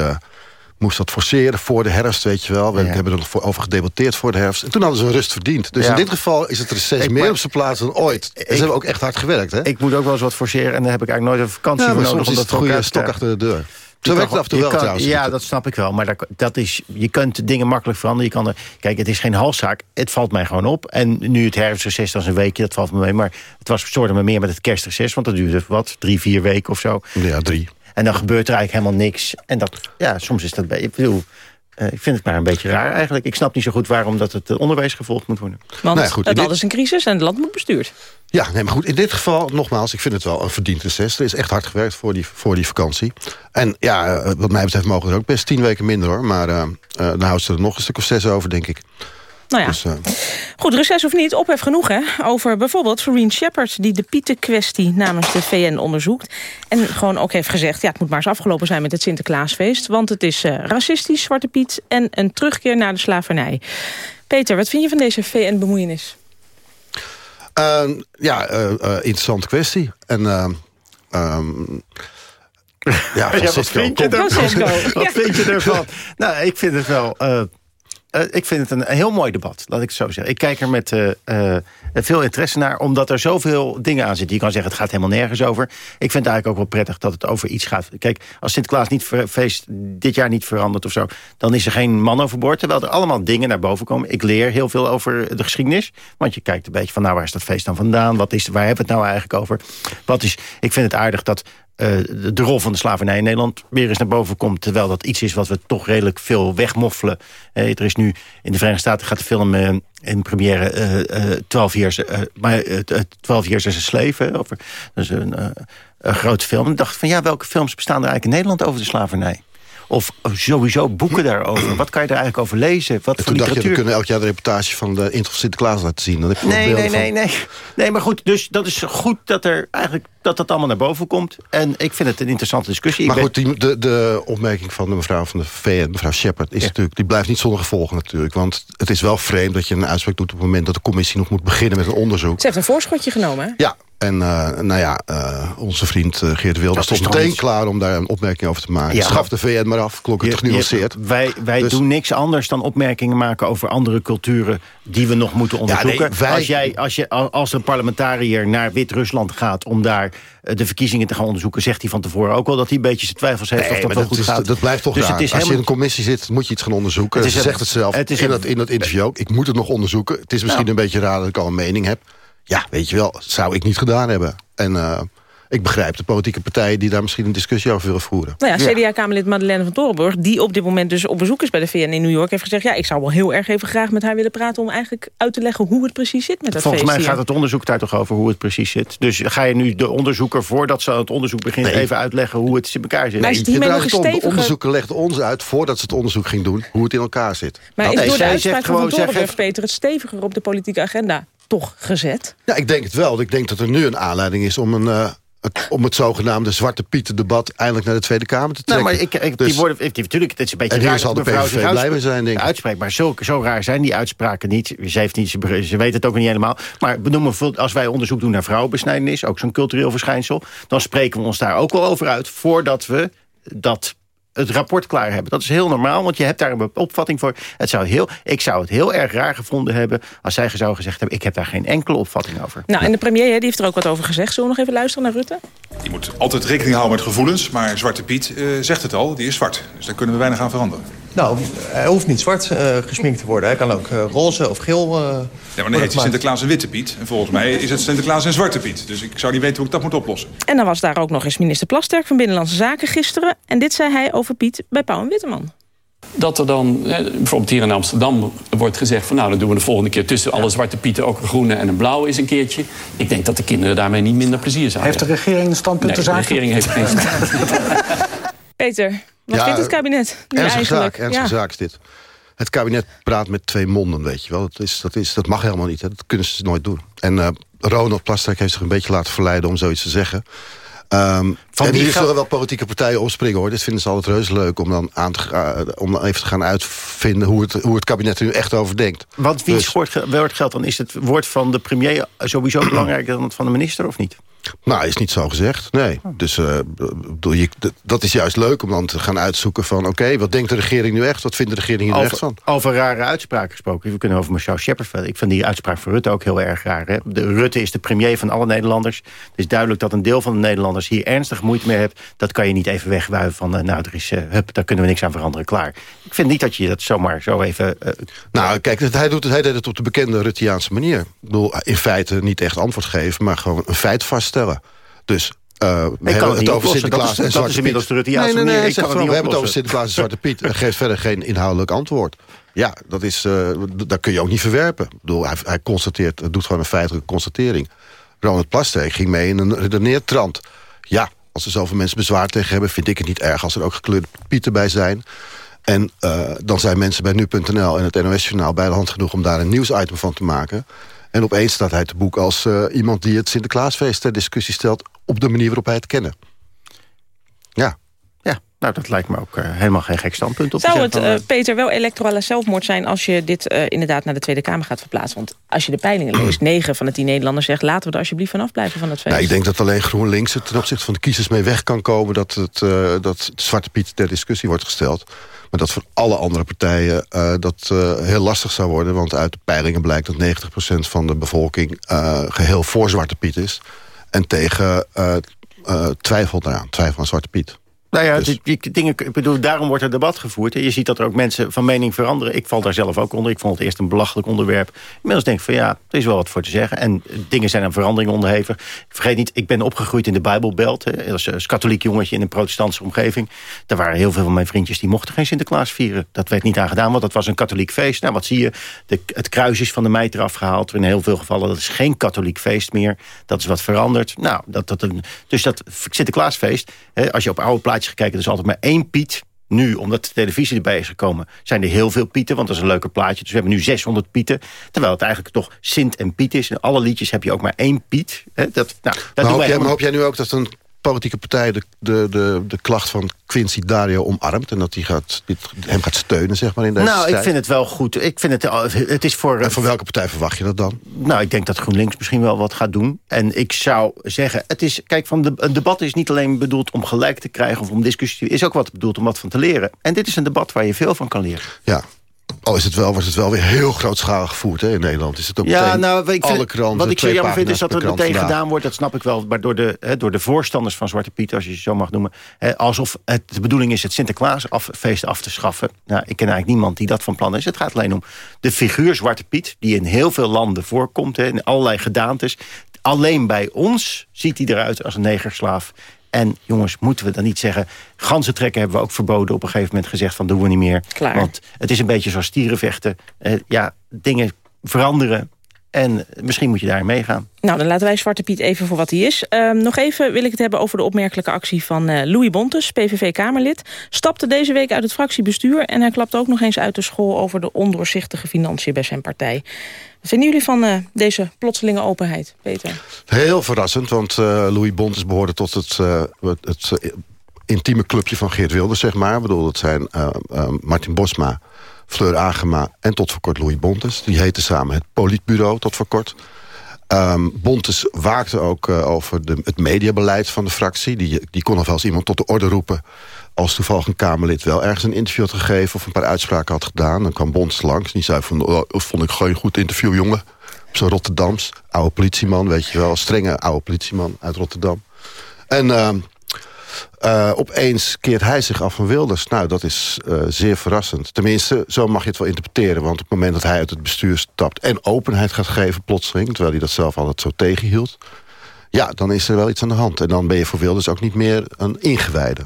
moest dat forceren voor de herfst, weet je wel. We hebben er over gedebatteerd voor de herfst. En toen hadden ze een rust verdiend. Dus in dit geval is het reces meer op zijn plaats dan ooit. En ze hebben ook echt hard gewerkt, hè? Ik moet ook wel eens wat forceren en daar heb ik eigenlijk nooit een vakantie ja, voor nodig. Soms is het goede stok achter de deur. Zo werkt het af en toe wel trouwens. Ja, dat snap ik wel. Maar dat, dat is, je kunt dingen makkelijk veranderen. Je kan er, kijk, het is geen halszaak. Het valt mij gewoon op. En nu het herfstreces, dat is een weekje, dat valt me mee. Maar het was, stoorde me meer met het kerstreces. Want dat duurde, wat, drie, vier weken of zo. Ja, drie. En dan gebeurt er eigenlijk helemaal niks. En dat, ja, soms is dat... Ik bedoel, uh, ik vind het maar een beetje raar eigenlijk. Ik snap niet zo goed waarom dat het onderwijs gevolgd moet worden. Want nou ja, goed, het land is een crisis en het land moet bestuurd. Ja, nee, maar goed, in dit geval, nogmaals, ik vind het wel een verdiend reces. Er is echt hard gewerkt voor die, voor die vakantie. En ja, wat mij betreft mogen er ook best tien weken minder hoor. Maar uh, uh, dan houdt ze er nog een stuk of zes over, denk ik. Nou ja, dus, uh... goed, reces of niet, ophef genoeg hè. Over bijvoorbeeld Vereen Shepard, die de Pieten-kwestie namens de VN onderzoekt. En gewoon ook heeft gezegd, ja, het moet maar eens afgelopen zijn met het Sinterklaasfeest. Want het is uh, racistisch, Zwarte Piet, en een terugkeer naar de slavernij. Peter, wat vind je van deze VN-bemoeienis? Uh, ja, uh, interessante kwestie. En... Um, ja, Francisco, ja, wat vind je ervan? Wat vind je ervan? nou, ik vind het wel... Uh, uh, ik vind het een, heel mooi debat, laat ik het zo zeggen. Ik kijk er met uh, uh, veel interesse naar, omdat er zoveel dingen aan zitten. Je kan zeggen, het gaat helemaal nergens over. Ik vind het eigenlijk ook wel prettig dat het over iets gaat. Kijk, als Sinterklaas niet feest dit jaar niet verandert of zo... dan is er geen man overboord, terwijl er allemaal dingen naar boven komen. Ik leer heel veel over de geschiedenis. Want je kijkt een beetje van, nou, waar is dat feest dan vandaan? Wat is, waar hebben we het nou eigenlijk over? Wat is, ik vind het aardig dat uh, de rol van de slavernij in Nederland weer eens naar boven komt. Terwijl dat iets is wat we toch redelijk veel wegmoffelen. Uh, er is nu in de Verenigde Staten gaat de film uh, in première 12 Years, maar 12 Years as a Slave. Over, dat is een, een grote film. En ik dacht van ja, welke films bestaan er eigenlijk in Nederland over de slavernij? Of sowieso boeken daarover. Wat kan je er eigenlijk over lezen? Wat en toen dacht je, we kunnen elk jaar de reportage van de Inter Sinterklaas laten zien. Dan heb je nee, nee, nee, nee. Nee, maar goed, dus dat is goed dat er eigenlijk dat dat allemaal naar boven komt. En ik vind het een interessante discussie. Maar ik goed, die, de, de opmerking van de mevrouw van de VN, mevrouw Shepard... Is ja. natuurlijk, die blijft niet zonder gevolgen natuurlijk. Want het is wel vreemd dat je een uitspraak doet... op het moment dat de commissie nog moet beginnen met een onderzoek. Ze heeft een voorschotje genomen, hè? Ja, en uh, nou ja, uh, onze vriend uh, Geert Wilders stond meteen iets... klaar om daar een opmerking over te maken. Ja, Schaf de VN maar af, klonk het genuanceerd. Wij, wij dus... doen niks anders dan opmerkingen maken over andere culturen... die we nog moeten onderzoeken. Ja, nee, wij... als, jij, als, je, als een parlementariër naar Wit-Rusland gaat... om daar de verkiezingen te gaan onderzoeken... zegt hij van tevoren ook wel dat hij een beetje zijn twijfels heeft... Nee, of dat wel goed is, gaat. Dat blijft toch dus raar. Het is Als helemaal... je in een commissie zit, moet je iets gaan onderzoeken. Het Ze zegt het zelf het is in, dat, in dat interview ook. Ik moet het nog onderzoeken. Het is misschien nou. een beetje raar dat ik al een mening heb. Ja, weet je wel, zou ik niet gedaan hebben. En uh, ik begrijp de politieke partijen die daar misschien een discussie over willen voeren. Nou ja, CDA-Kamerlid Madeleine van Torenburg... die op dit moment dus op bezoek is bij de VN in New York... heeft gezegd, ja, ik zou wel heel erg even graag met haar willen praten... om eigenlijk uit te leggen hoe het precies zit met dat Volgens feest mij gaat het onderzoek daar toch over hoe het precies zit. Dus ga je nu de onderzoeker, voordat ze het onderzoek begint... Nee. even uitleggen hoe het in elkaar zit? Maar is het hiermee nog stevige... De onderzoeker legde ons uit, voordat ze het onderzoek ging doen... hoe het in elkaar zit. Maar dat is door de zij uitspraak van Van Torenburg, Peter... het steviger op de politieke agenda toch gezet? Ja, ik denk het wel. Ik denk dat er nu een aanleiding is om een... Uh, het, om het zogenaamde Zwarte Pieten debat eindelijk naar de Tweede Kamer te Nou, trekken. maar ik, ik, Dus- die worden, die, natuurlijk, het is een beetje En hier raar zal de PVV blij mee zijn, denk ik. uitspreekt. Maar zo, zo raar zijn die uitspraken niet. Ze, heeft niet, ze, ze weet het ook niet helemaal. Maar benoem bijvoorbeeld, als wij onderzoek doen naar vrouwenbesnijdenis... ook zo'n cultureel verschijnsel... dan spreken we ons daar ook wel over uit... voordat we dat het rapport klaar hebben. Dat is heel normaal, want je hebt daar een opvatting voor. Het zou heel, ik zou het heel erg raar gevonden hebben... als zij zou gezegd hebben... ik heb daar geen enkele opvatting over. Nou, en de premier hè, die heeft er ook wat over gezegd. Zullen we nog even luisteren naar Rutte? Die moet moet altijd rekening houden met gevoelens. Maar Zwarte Piet uh, zegt het al, die is zwart. Dus daar kunnen we weinig aan veranderen. Nou, hij hoeft niet zwart uh, gesminkt te worden. Hij kan ook uh, roze of geel uh, Ja, maar dan heet hij Sinterklaas en Witte Piet. En volgens mij is het Sinterklaas en Zwarte Piet. Dus ik zou niet weten hoe ik dat moet oplossen. En dan was daar ook nog eens minister Plasterk van Binnenlandse Zaken gisteren. En dit zei hij over Piet bij Pauw en Witteman dat er dan, bijvoorbeeld hier in Amsterdam, wordt gezegd van nou, dan doen we de volgende keer tussen alle zwarte pieten ook een groene en een blauwe is een keertje. Ik denk dat de kinderen daarmee niet minder plezier zouden Heeft de regering een standpunt nee, te zaken? de regering heeft geen standpunt. Peter, wat ja, vindt het kabinet nu ernstige eigenlijk? Zaak, ernstige ja. zaak is dit. Het kabinet praat met twee monden, weet je wel. Dat, is, dat, is, dat mag helemaal niet, hè. dat kunnen ze nooit doen. En uh, Ronald Plasterk heeft zich een beetje laten verleiden om zoiets te zeggen. Um, van en hier zullen wel politieke partijen opspringen hoor. Dit vinden ze altijd reuze leuk om dan aan te, uh, om even te gaan uitvinden hoe het, hoe het kabinet er nu echt over denkt. Want wie dus, woord geldt dan? Is het woord van de premier sowieso belangrijker dan het van de minister of niet? Nou, is niet zo gezegd, nee. Dus uh, je, dat is juist leuk om dan te gaan uitzoeken van... oké, wat denkt de regering nu echt? Wat vindt de regering hier echt van? Over rare uitspraken gesproken. We kunnen over mevrouw Shepard Ik vind die uitspraak van Rutte ook heel erg raar. Hè? De, Rutte is de premier van alle Nederlanders. Het is duidelijk dat een deel van de Nederlanders hier ernstig moeite mee heeft. Dat kan je niet even wegwuiven van... Uh, nou, er is, uh, hup, daar kunnen we niks aan veranderen, klaar. Ik vind niet dat je dat zomaar zo even... nou, kijk, hij, doet het, hij deed het op de bekende Rutteaanse manier. Ik bedoel, in feite niet echt antwoord geven... maar gewoon een feit Dus uh, we hebben het over Sinterklaas en Zwarte Piet. De nee, nee, nee, we hebben het over Sinterklaas en Zwarte Piet. En geeft verder geen inhoudelijk antwoord. Ja, dat, is, uh, dat kun je ook niet verwerpen. Ik bedoel, hij, hij constateert, doet gewoon een feitelijke constatering. Ronald Plasterk ging mee in een redeneertrand. Ja, als er zoveel mensen bezwaar tegen hebben... vind ik het niet erg als er ook gekleurde pieten bij zijn. En uh, dan zijn mensen bij nu.nl en het NOS-journaal... bij de hand genoeg om daar een nieuwsitem van te maken... En opeens staat hij te boek als uh, iemand die het Sinterklaasfeest ter discussie stelt... op de manier waarop hij het kennen. Ja. Ja, nou dat lijkt me ook uh, helemaal geen gek standpunt. Op Zou het, uh, Peter, wel electorale zelfmoord zijn... als je dit inderdaad naar de Tweede Kamer gaat verplaatsen? Want als je de peilingen leest, negen van de tien Nederlanders zegt... laten we er alsjeblieft vanaf blijven van het feest. Nou, ik denk dat alleen GroenLinks er ten opzichte van de kiezers mee weg kan komen... dat, het, dat Zwarte Piet ter discussie wordt gesteld... Maar dat voor alle andere partijen uh, dat uh, heel lastig zou worden. Want uit de peilingen blijkt dat 90% van de bevolking uh, geheel voor Zwarte Piet is. En tegen twijfel daaraan, twijfel aan Zwarte Piet. Nou ja, dus. die, die dingen, ik bedoel, daarom wordt er debat gevoerd. Je ziet dat er ook mensen van mening veranderen. Ik val daar zelf ook onder. Ik vond het eerst een belachelijk onderwerp. Inmiddels denk ik van ja, er is wel wat voor te zeggen. En dingen zijn aan verandering onderhevig. Vergeet niet, ik ben opgegroeid in de Bijbelbelt. Hè, als, als katholiek jongetje in een protestantse omgeving. Daar waren heel veel van mijn vriendjes die mochten geen Sinterklaas vieren. Dat werd niet aan gedaan, want dat was een katholiek feest. Nou, wat zie je? De, het kruis is van de mijter afgehaald. In heel veel gevallen, dat is geen katholiek feest meer. Dat is wat veranderd. Nou, dat, dat een, dus dat Sinterklaasfeest, hè, als je op oude plaatjes gekeken, er is altijd maar één Piet. Nu, omdat de televisie erbij is gekomen, zijn er heel veel Pieten. Want dat is een leuker plaatje. Dus we hebben nu 600 Pieten. Terwijl het eigenlijk toch Sint en Piet is. In alle liedjes heb je ook maar één Piet. Dat, nou, dat maar, hoop jij, maar hoop jij nu ook dat een politieke partij de, de, de, de klacht van Quincy Dario omarmt... en dat hij gaat, dit, hem gaat steunen zeg maar, in deze Nou, tijd? ik vind het wel goed. Ik vind het, het is voor, en van welke partij verwacht je dat dan? Nou, ik denk dat GroenLinks misschien wel wat gaat doen. En ik zou zeggen, het is, kijk, van de, een debat is niet alleen bedoeld om gelijk te krijgen... of om discussie, is ook wat bedoeld om wat van te leren. En dit is een debat waar je veel van kan leren. Ja, al is het wel, wordt het wel weer heel grootschalig gevoerd hè, in Nederland. Is het ook ja, nou, ik alle vind, kranten, Wat ik zo jammer vind is dat er meteen gedaan wordt. Dat snap ik wel. Maar door de, hè, door de voorstanders van Zwarte Piet, als je ze zo mag noemen. Hè, alsof het de bedoeling is het Sinterklaasfeest af te schaffen. Nou, ik ken eigenlijk niemand die dat van plan is. Het gaat alleen om de figuur Zwarte Piet. Die in heel veel landen voorkomt. Hè, in allerlei gedaantes. Alleen bij ons ziet hij eruit als een negerslaaf. En jongens, moeten we dan niet zeggen... ganzen trekken hebben we ook verboden op een gegeven moment gezegd... van doen we niet meer. Klaar. Want het is een beetje zoals stierenvechten. Eh, ja, dingen veranderen. En misschien moet je daar meegaan. Nou, dan laten wij Zwarte Piet even voor wat hij is. Uh, nog even wil ik het hebben over de opmerkelijke actie van uh, Louis Bontes, PVV-Kamerlid. Stapte deze week uit het fractiebestuur... en hij klapte ook nog eens uit de school over de ondoorzichtige financiën bij zijn partij. Vinden jullie van uh, deze plotselinge openheid, Peter? Heel verrassend, want uh, Louis Bontes behoorde tot het, uh, het intieme clubje van Geert Wilders, zeg maar. Ik bedoel, dat zijn Martin Bosma, Fleur Agema en tot voor kort Louis Bontes. Die heten samen het Politbureau, tot voor kort. Um, Bontes waakte ook over de, het mediabeleid van de fractie. Die, die kon nog wel eens iemand tot de orde roepen... als toevallig een Kamerlid wel ergens een interview had gegeven... of een paar uitspraken had gedaan. Dan kwam Bontes langs en die zei van... Oh, vond ik geen goed interview, jongen. Zo'n Rotterdams, oude politieman, weet je wel. Strenge oude politieman uit Rotterdam. En ehm, uh, opeens keert hij zich af van Wilders. Nou, dat is uh, zeer verrassend. Tenminste, zo mag je het wel interpreteren. Want op het moment dat hij uit het bestuur stapt... en openheid gaat geven plotseling... terwijl hij dat zelf altijd zo tegenhield... ja, dan is er wel iets aan de hand. En dan ben je voor Wilders ook niet meer een ingewijde.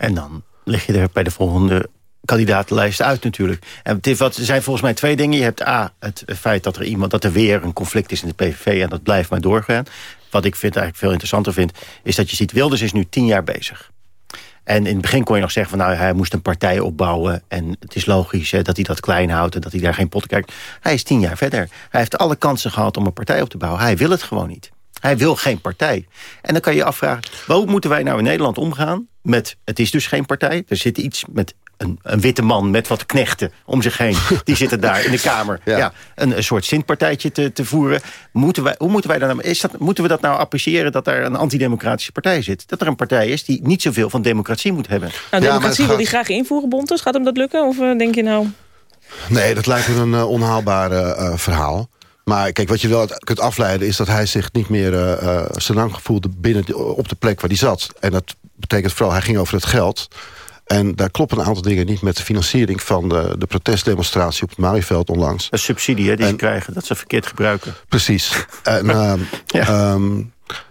En dan leg je er bij de volgende kandidatenlijst uit natuurlijk. En het wat, zijn volgens mij twee dingen. Je hebt A, het feit dat er, iemand, dat er weer een conflict is in de PVV... en dat blijft maar doorgaan. Wat ik vind, eigenlijk veel interessanter vind... is dat je ziet, Wilders is nu tien jaar bezig. En in het begin kon je nog zeggen van nou, hij moest een partij opbouwen. En het is logisch dat hij dat klein houdt en dat hij daar geen pot kijkt. Hij is tien jaar verder. Hij heeft alle kansen gehad om een partij op te bouwen. Hij wil het gewoon niet. Hij wil geen partij. En dan kan je je afvragen, hoe moeten wij nou in Nederland omgaan met... het is dus geen partij, er zit iets met een, een, witte man met wat knechten om zich heen. Die zitten daar in de Kamer. Ja. een, een, soort zintpartijtje te, te voeren. Moeten wij, hoe moeten wij dan? Nou- is dat, moeten we dat nou appreciëren dat er een antidemocratische partij zit? Dat er een partij is die niet zoveel van democratie moet hebben. Nou, democratie wil die graag invoeren, Bontes. Gaat hem dat lukken? Of eh, denk je nou... Nee, dat lijkt me een uh, onhaalbaar uh, verhaal. Maar kijk, wat je wel kunt afleiden is dat hij zich niet meer uh, zijn lang voelde binnen op de plek waar hij zat. En dat betekent vooral, hij ging over het geld. En daar kloppen een aantal dingen niet met de financiering... van de, de protestdemonstratie op het Malieveld onlangs. Een subsidie hè, die ze krijgen, dat ze verkeerd gebruiken. Precies. en, uh, ja. Ehm,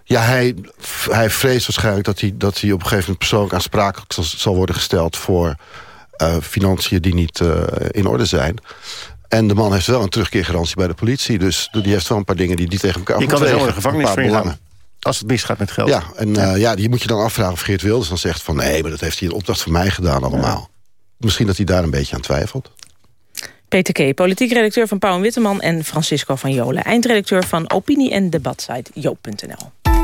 ja, hij, hij vreest waarschijnlijk dat hij, dat hij op een gegeven moment persoonlijk aansprakelijk zal, zal worden gesteld voor uh, financiën die niet uh, in orde zijn. En de man heeft wel een terugkeergarantie bij de politie. Dus die heeft wel een paar dingen die die tegen elkaar Je kan er wel in de gevangenis voor. Als het misgaat met geld. Ja, en ja. Uh, ja, die moet je dan afvragen of Geert Wilders dan zegt van... nee, maar dat heeft hij in opdracht van mij gedaan allemaal. Ja. Misschien dat hij daar een beetje aan twijfelt. Peter K., politiek redacteur van Pauw en Witteman... en Francisco van Jolen, eindredacteur van opinie- en debatsite joop.nl.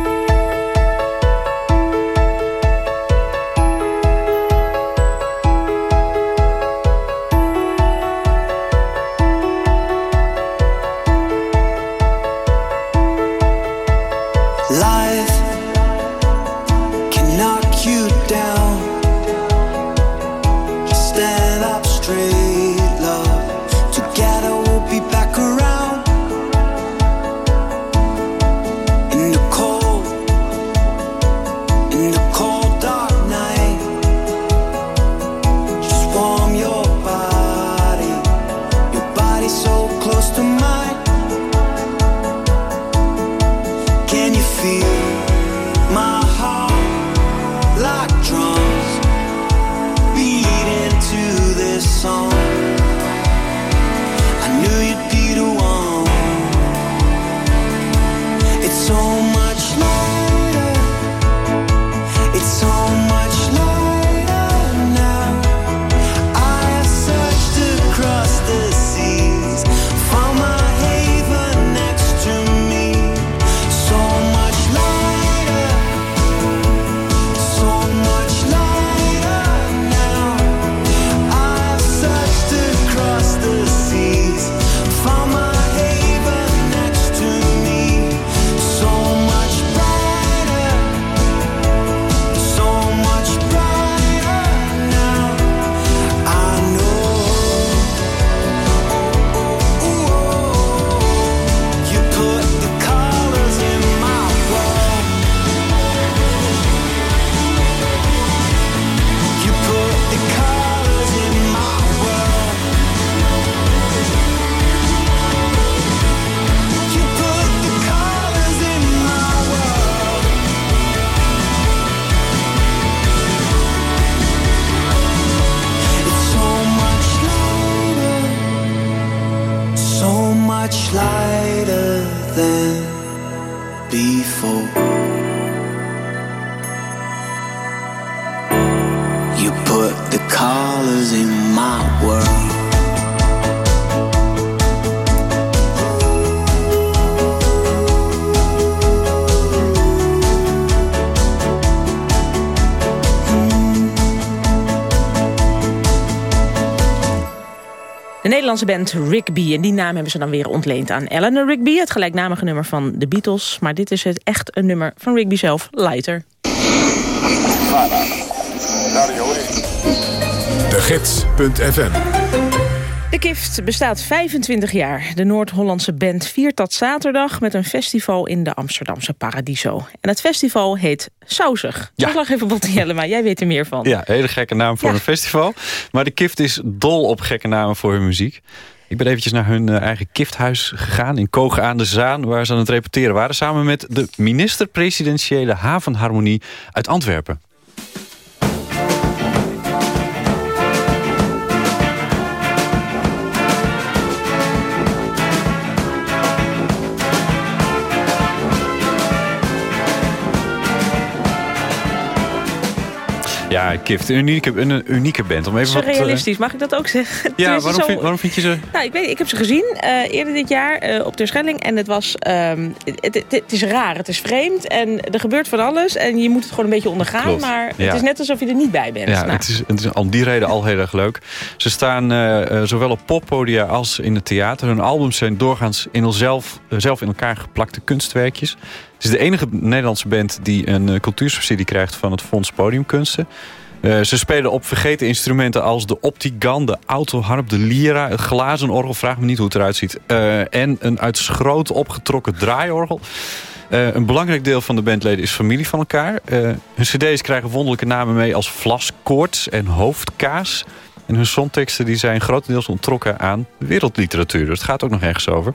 Nederlandse band Rigby. En die naam hebben ze dan weer ontleend aan Eleanor Rigby. Het gelijknamige nummer van de Beatles. Maar dit is het echt een nummer van Rigby zelf, Lighter. De De Kift bestaat 25 jaar. De Noord-Hollandse band viert dat zaterdag met een festival in de Amsterdamse Paradiso. En het festival heet Sauzig. Ja. Slag even Botte Jellema, jij weet er meer van. Ja, hele gekke naam voor een festival. Maar de Kift is dol op gekke namen voor hun muziek. Ik ben eventjes naar hun eh, eigen kifthuis gegaan in Kogen aan de Zaan... waar ze aan het repeteren waren... samen met de minister-presidentiële havenharmonie uit Antwerpen. Ja, Kift, een unieke, een, unieke band. Om even wat, uh... mag ik dat ook zeggen? Ja, waarom, vind, waarom vind je ze... Nou, ik, weet, ik heb ze gezien uh, eerder dit jaar uh, op Terschelling. En het was... Um, het, het, het, is raar, het is vreemd. En er gebeurt van alles. En je moet het gewoon een beetje ondergaan. Klopt. Maar het is net alsof je er niet bij bent. Ja, nou. het, is, het is om die reden al heel erg leuk. Ze staan zowel op poppodia als in het theater. Hun albums zijn doorgaans in zelf, zelf in elkaar geplakte kunstwerkjes. Is de enige Nederlandse band die een cultuursubsidie krijgt van het Fonds Podiumkunsten. Uh, ze spelen op vergeten instrumenten als de optigan, de autoharp, de lira, het glazen orgel, vraag me niet hoe het eruit ziet. Uh, en een uit schroot opgetrokken draaiorgel. Een belangrijk deel van de bandleden is familie van elkaar. hun cd's krijgen wonderlijke namen mee als Vlaskoorts en Hoofdkaas. En hun songteksten die zijn grotendeels ontrokken aan wereldliteratuur. Dus het gaat ook nog ergens over.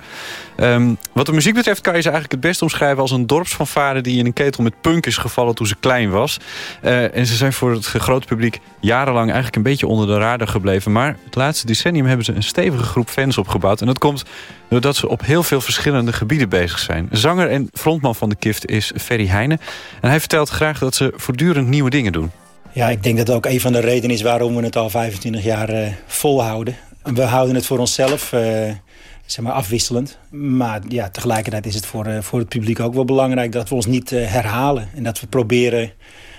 Um, wat de muziek betreft kan je ze eigenlijk het best omschrijven... als een dorpsfanfare die in een ketel met punk is gevallen toen ze klein was. Uh, en ze zijn voor het grote publiek jarenlang eigenlijk een beetje onder de radar gebleven. Maar het laatste decennium hebben ze een stevige groep fans opgebouwd. En dat komt doordat ze op heel veel verschillende gebieden bezig zijn. Zanger en frontman van de Kift is Ferry Heijnen. En hij vertelt graag dat ze voortdurend nieuwe dingen doen. Ja, ik denk dat ook een van de redenen is waarom we het al 25 jaar uh, volhouden. We houden het voor onszelf, uh, zeg maar afwisselend. Maar ja, tegelijkertijd is het voor, uh, voor het publiek ook wel belangrijk dat we ons niet herhalen. En dat we proberen,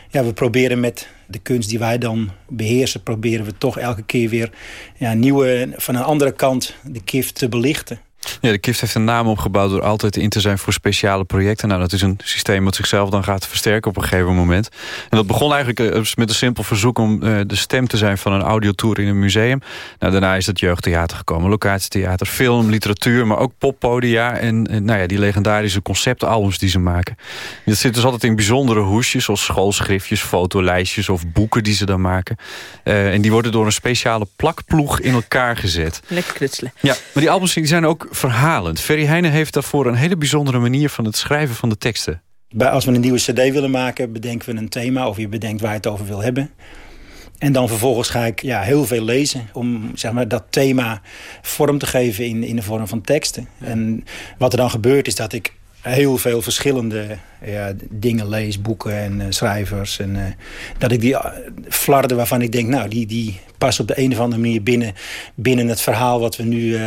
ja, we proberen met de kunst die wij dan beheersen... proberen we toch elke keer weer ja, nieuwe, van een andere kant de kift te belichten. Ja, de KIFT heeft een naam opgebouwd door altijd in te zijn voor speciale projecten. Nou, dat is een systeem wat zichzelf dan gaat versterken op een gegeven moment. En dat begon eigenlijk eh, met een simpel verzoek om uh, de stem te zijn van een audiotour in een museum. Nou, daarna is het jeugdtheater gekomen, locatietheater, film, literatuur, maar ook poppodia en, en nou ja, die legendarische conceptalbums die ze maken. Dat zit dus altijd in bijzondere hoesjes, zoals schoolschriftjes, fotolijstjes of boeken die ze dan maken. Uh, en die worden door een speciale plakploeg in elkaar gezet. Lekker knutselen. Ja, maar die albums die zijn ook verhalend. Ferry Heijnen heeft daarvoor een hele bijzondere manier van het schrijven van de teksten. Als we een nieuwe cd willen maken, bedenken we een thema... of je bedenkt waar je het over wil hebben. En dan vervolgens ga ik ja, heel veel lezen om zeg maar, dat thema vorm te geven in, in de vorm van teksten. En wat er dan gebeurt is dat ik heel veel verschillende ja, dingen lees, boeken en uh, schrijvers. En uh, dat ik die uh, flarden waarvan ik denk, nou, die, die passen op de een of andere manier binnen, binnen het verhaal wat we nu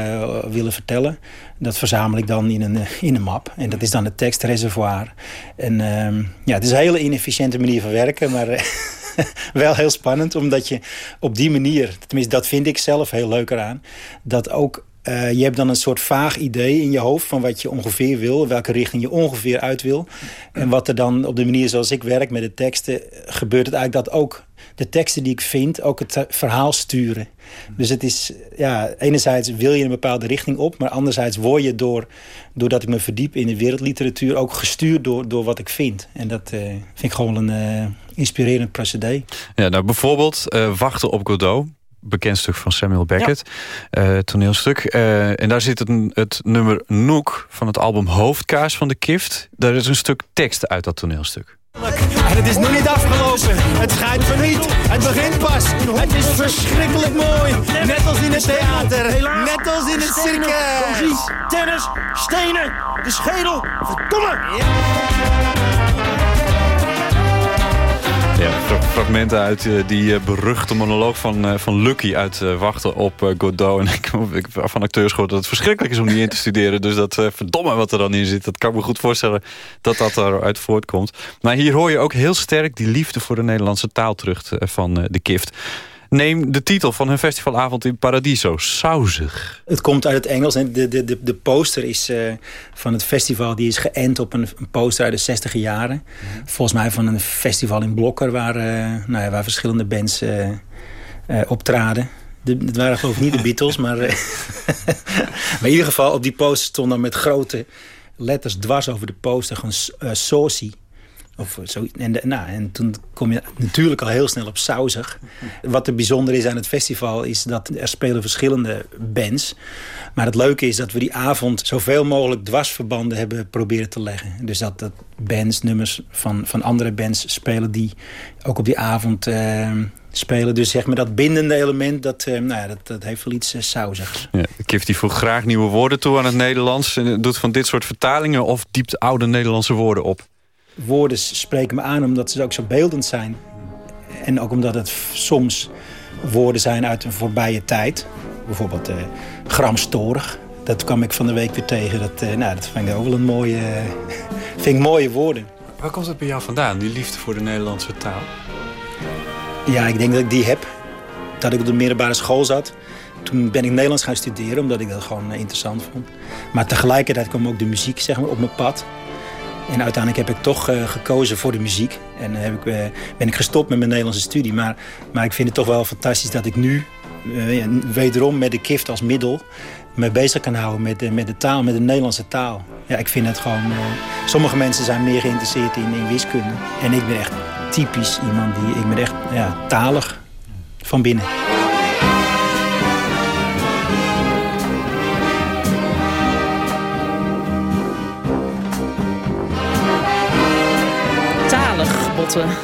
willen vertellen. Dat verzamel ik dan in een, in een map. En dat is dan het tekstreservoir. En ehm, ja, het is een hele inefficiënte manier van werken, maar wel heel spannend. Omdat je op die manier, tenminste dat vind ik zelf heel leuk eraan, dat ook uh, je hebt dan een soort vaag idee in je hoofd van wat je ongeveer wil. Welke richting je ongeveer uit wil. En wat er dan op de manier zoals ik werk met de teksten... gebeurt het eigenlijk dat ook de teksten die ik vind ook het verhaal sturen. Dus het is, ja, enerzijds wil je een bepaalde richting op... maar anderzijds word je door, doordat ik me verdiep in de wereldliteratuur... ook gestuurd door, door wat ik vind. En dat uh, vind ik gewoon een uh, inspirerend procedé. Ja, nou bijvoorbeeld Wachten op Godot bekend stuk van Samuel Beckett. Ja. Uh, toneelstuk. Uh, en daar zit het, het nummer Nook van het album Hoofdkaas van de Kift. Daar is een stuk tekst uit dat toneelstuk. En het is nog niet afgelopen. Het schijnt van niet. Het begint pas. Het is verschrikkelijk mooi. Net als in het theater. Net als in het circus. Tennis, stenen, de schedel. Verdomme! Ja, fragmenten uit uh, die uh, beruchte monoloog van, uh, van Lucky uit Wachten op Godot. En ik, ik van acteurs gehoord dat het verschrikkelijk is om die in te studeren. Dus dat verdomme wat er dan in zit. Dat kan ik me goed voorstellen dat dat eruit voortkomt. Maar hier hoor je ook heel sterk die liefde voor de Nederlandse taal terug van de Kift. Neem de titel van hun festivalavond in Paradiso, Sauzig. Het komt uit het Engels. En de, de, de, poster is uh, van het festival die is geënt op een, een poster uit de 60 jaren. Volgens mij van een festival in Blokker waar, uh, nou ja, waar verschillende bands uh, optraden. De, het waren geloof ik niet de Beatles, maar, maar in ieder geval op die poster stond dan met grote letters dwars over de poster gewoon saucy. Of zo, en, de, nou, en toen kom je natuurlijk al heel snel op sausig. Wat er bijzonder is aan het festival is dat er spelen verschillende bands. Maar het leuke is dat we die avond zoveel mogelijk dwarsverbanden hebben proberen te leggen. Dus dat, dat bands, nummers van, van andere bands spelen die ook op die avond uh, spelen. Dus zeg maar dat bindende element, dat, uh, nou ja, dat, dat heeft wel iets uh, sausigs. Ja, voegt graag nieuwe woorden toe aan het Nederlands. En doet van dit soort vertalingen of diept oude Nederlandse woorden op woorden spreken me aan omdat ze ook zo beeldend zijn. En ook omdat het soms woorden zijn uit een voorbije tijd. Bijvoorbeeld uh, gramstorig. Dat kwam ik van de week weer tegen. Dat, uh, nou, dat vind ik ook wel een mooie, vind ik mooie woorden. Waar komt het bij jou vandaan, die liefde voor de Nederlandse taal? Ja, ik denk dat ik die heb. Dat ik op de middelbare school zat. Toen ben ik Nederlands gaan studeren, omdat ik dat gewoon interessant vond. Maar tegelijkertijd kwam ook de muziek zeg maar, op mijn pad. En uiteindelijk heb ik toch uh, gekozen voor de muziek. En heb ik, uh, ben ik gestopt met mijn Nederlandse studie. Maar, maar ik vind het toch wel fantastisch dat ik nu, wederom met de kift als middel... me bezig kan houden met de, met de taal, met de Nederlandse taal. Ja, ik vind het gewoon... sommige mensen zijn meer geïnteresseerd in, in wiskunde. En ik ben echt typisch iemand die... Ik ben echt ja, talig van binnen.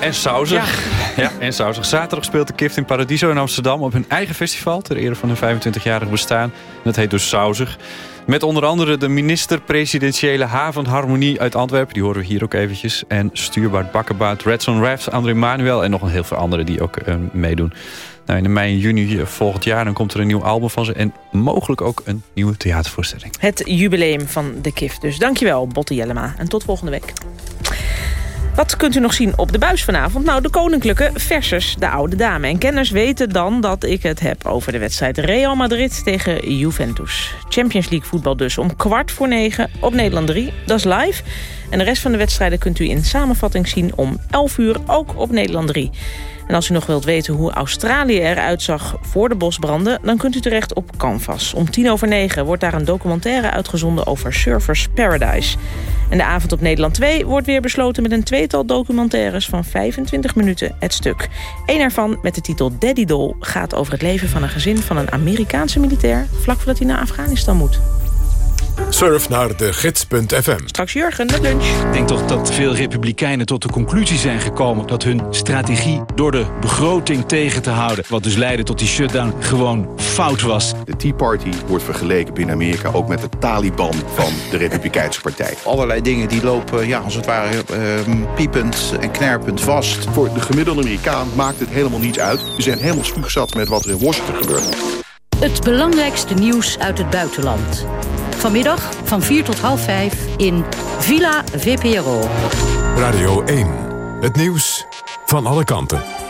En sausig. Ja. en sausig. Zaterdag speelt de Kift in Paradiso in Amsterdam... op hun eigen festival ter ere van hun 25-jarig bestaan. dat heet dus Sauzig. Met onder andere de minister-presidentiële Havenharmonie uit Antwerpen. Die horen we hier ook eventjes. En Stuurbaard Bakkerbaat, Redson Raffs, André Manuel... en nog een heel veel anderen die ook uh, meedoen. Nou, in de mei en juni volgend jaar dan komt er een nieuw album van ze... en mogelijk ook een nieuwe theatervoorstelling. Het jubileum van de Kift. Dus dankjewel, Botte Jellema. En tot volgende week. Wat kunt u nog zien op de buis vanavond? Nou, de koninklijke versus de oude dame. En kenners weten dan dat ik het heb over de wedstrijd Real Madrid tegen Juventus. Champions League voetbal dus om kwart voor negen op Nederland 3. Dat is live. En de rest van de wedstrijden kunt u in samenvatting zien om 11 uur ook op Nederland 3. En als u nog wilt weten hoe Australië eruit zag voor de bosbranden... dan kunt u terecht op Canvas. Om tien over negen wordt daar een documentaire uitgezonden over Surfers Paradise. En de avond op Nederland 2 wordt weer besloten met een tweetal documentaires van 25 minuten het stuk. Eén ervan met de titel Daddy Doll gaat over het leven van een gezin van een Amerikaanse militair... vlak voordat hij naar Afghanistan moet. Surf naar de gids.fm. Straks Jurgen met lunch. Ik denk toch dat veel republikeinen tot de conclusie zijn gekomen... dat hun strategie door de begroting tegen te houden... wat dus leidde tot die shutdown gewoon fout was. De Tea Party wordt vergeleken binnen Amerika... ook met de Taliban van de Republikeinse Partij. Allerlei dingen die lopen, ja, als het ware, uh, piepend en knerpend vast. Voor de gemiddelde Amerikaan maakt het helemaal niets uit. We zijn helemaal spuugzat met wat er in Washington gebeurt. Het belangrijkste nieuws uit het buitenland. Vanmiddag van 4 tot half 5 in Villa VPRO. Radio 1. Het nieuws van alle kanten.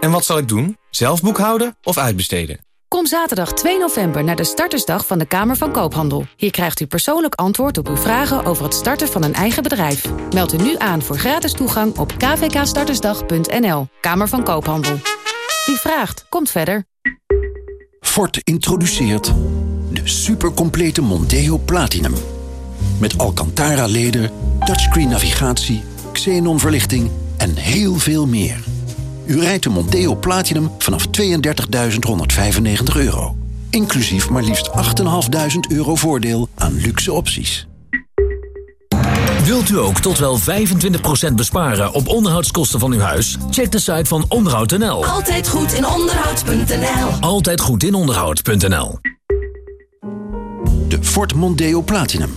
En wat zal ik doen? Zelf boekhouden of uitbesteden? Kom zaterdag 2 november naar de startersdag van de Kamer van Koophandel. Hier krijgt u persoonlijk antwoord op uw vragen over het starten van een eigen bedrijf. Meld u nu aan voor gratis toegang op kvkstartersdag.nl. Kamer van Koophandel. Wie vraagt, komt verder. Ford introduceert de supercomplete Monteo Platinum. Met Alcantara-leder, touchscreen navigatie, xenon-verlichting en heel veel meer. U rijdt de Monteo Platinum vanaf 32.195 euro. Inclusief maar liefst 8.500 euro voordeel aan luxe opties. Wilt u ook tot wel 25% besparen op onderhoudskosten van uw huis? Check de site van onderhoud.nl. Altijd goed in onderhoud.nl. Altijd goed in onderhoud.nl. De Ford Mondeo Platinum.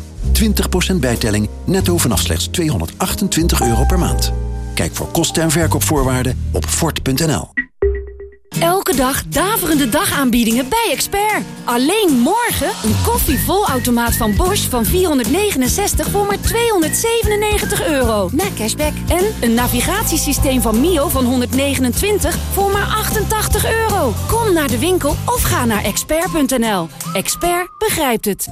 20% bijtelling netto vanaf slechts 228 euro per maand. Kijk voor kosten en verkoopvoorwaarden op fort.nl. Elke dag daverende dagaanbiedingen bij Expert. Alleen morgen een koffievolautomaat van Bosch van 469 voor maar 297 euro. Na cashback. En een navigatiesysteem van Mio van 129 voor maar 88 euro. Kom naar de winkel of ga naar expert.nl. Expert begrijpt het.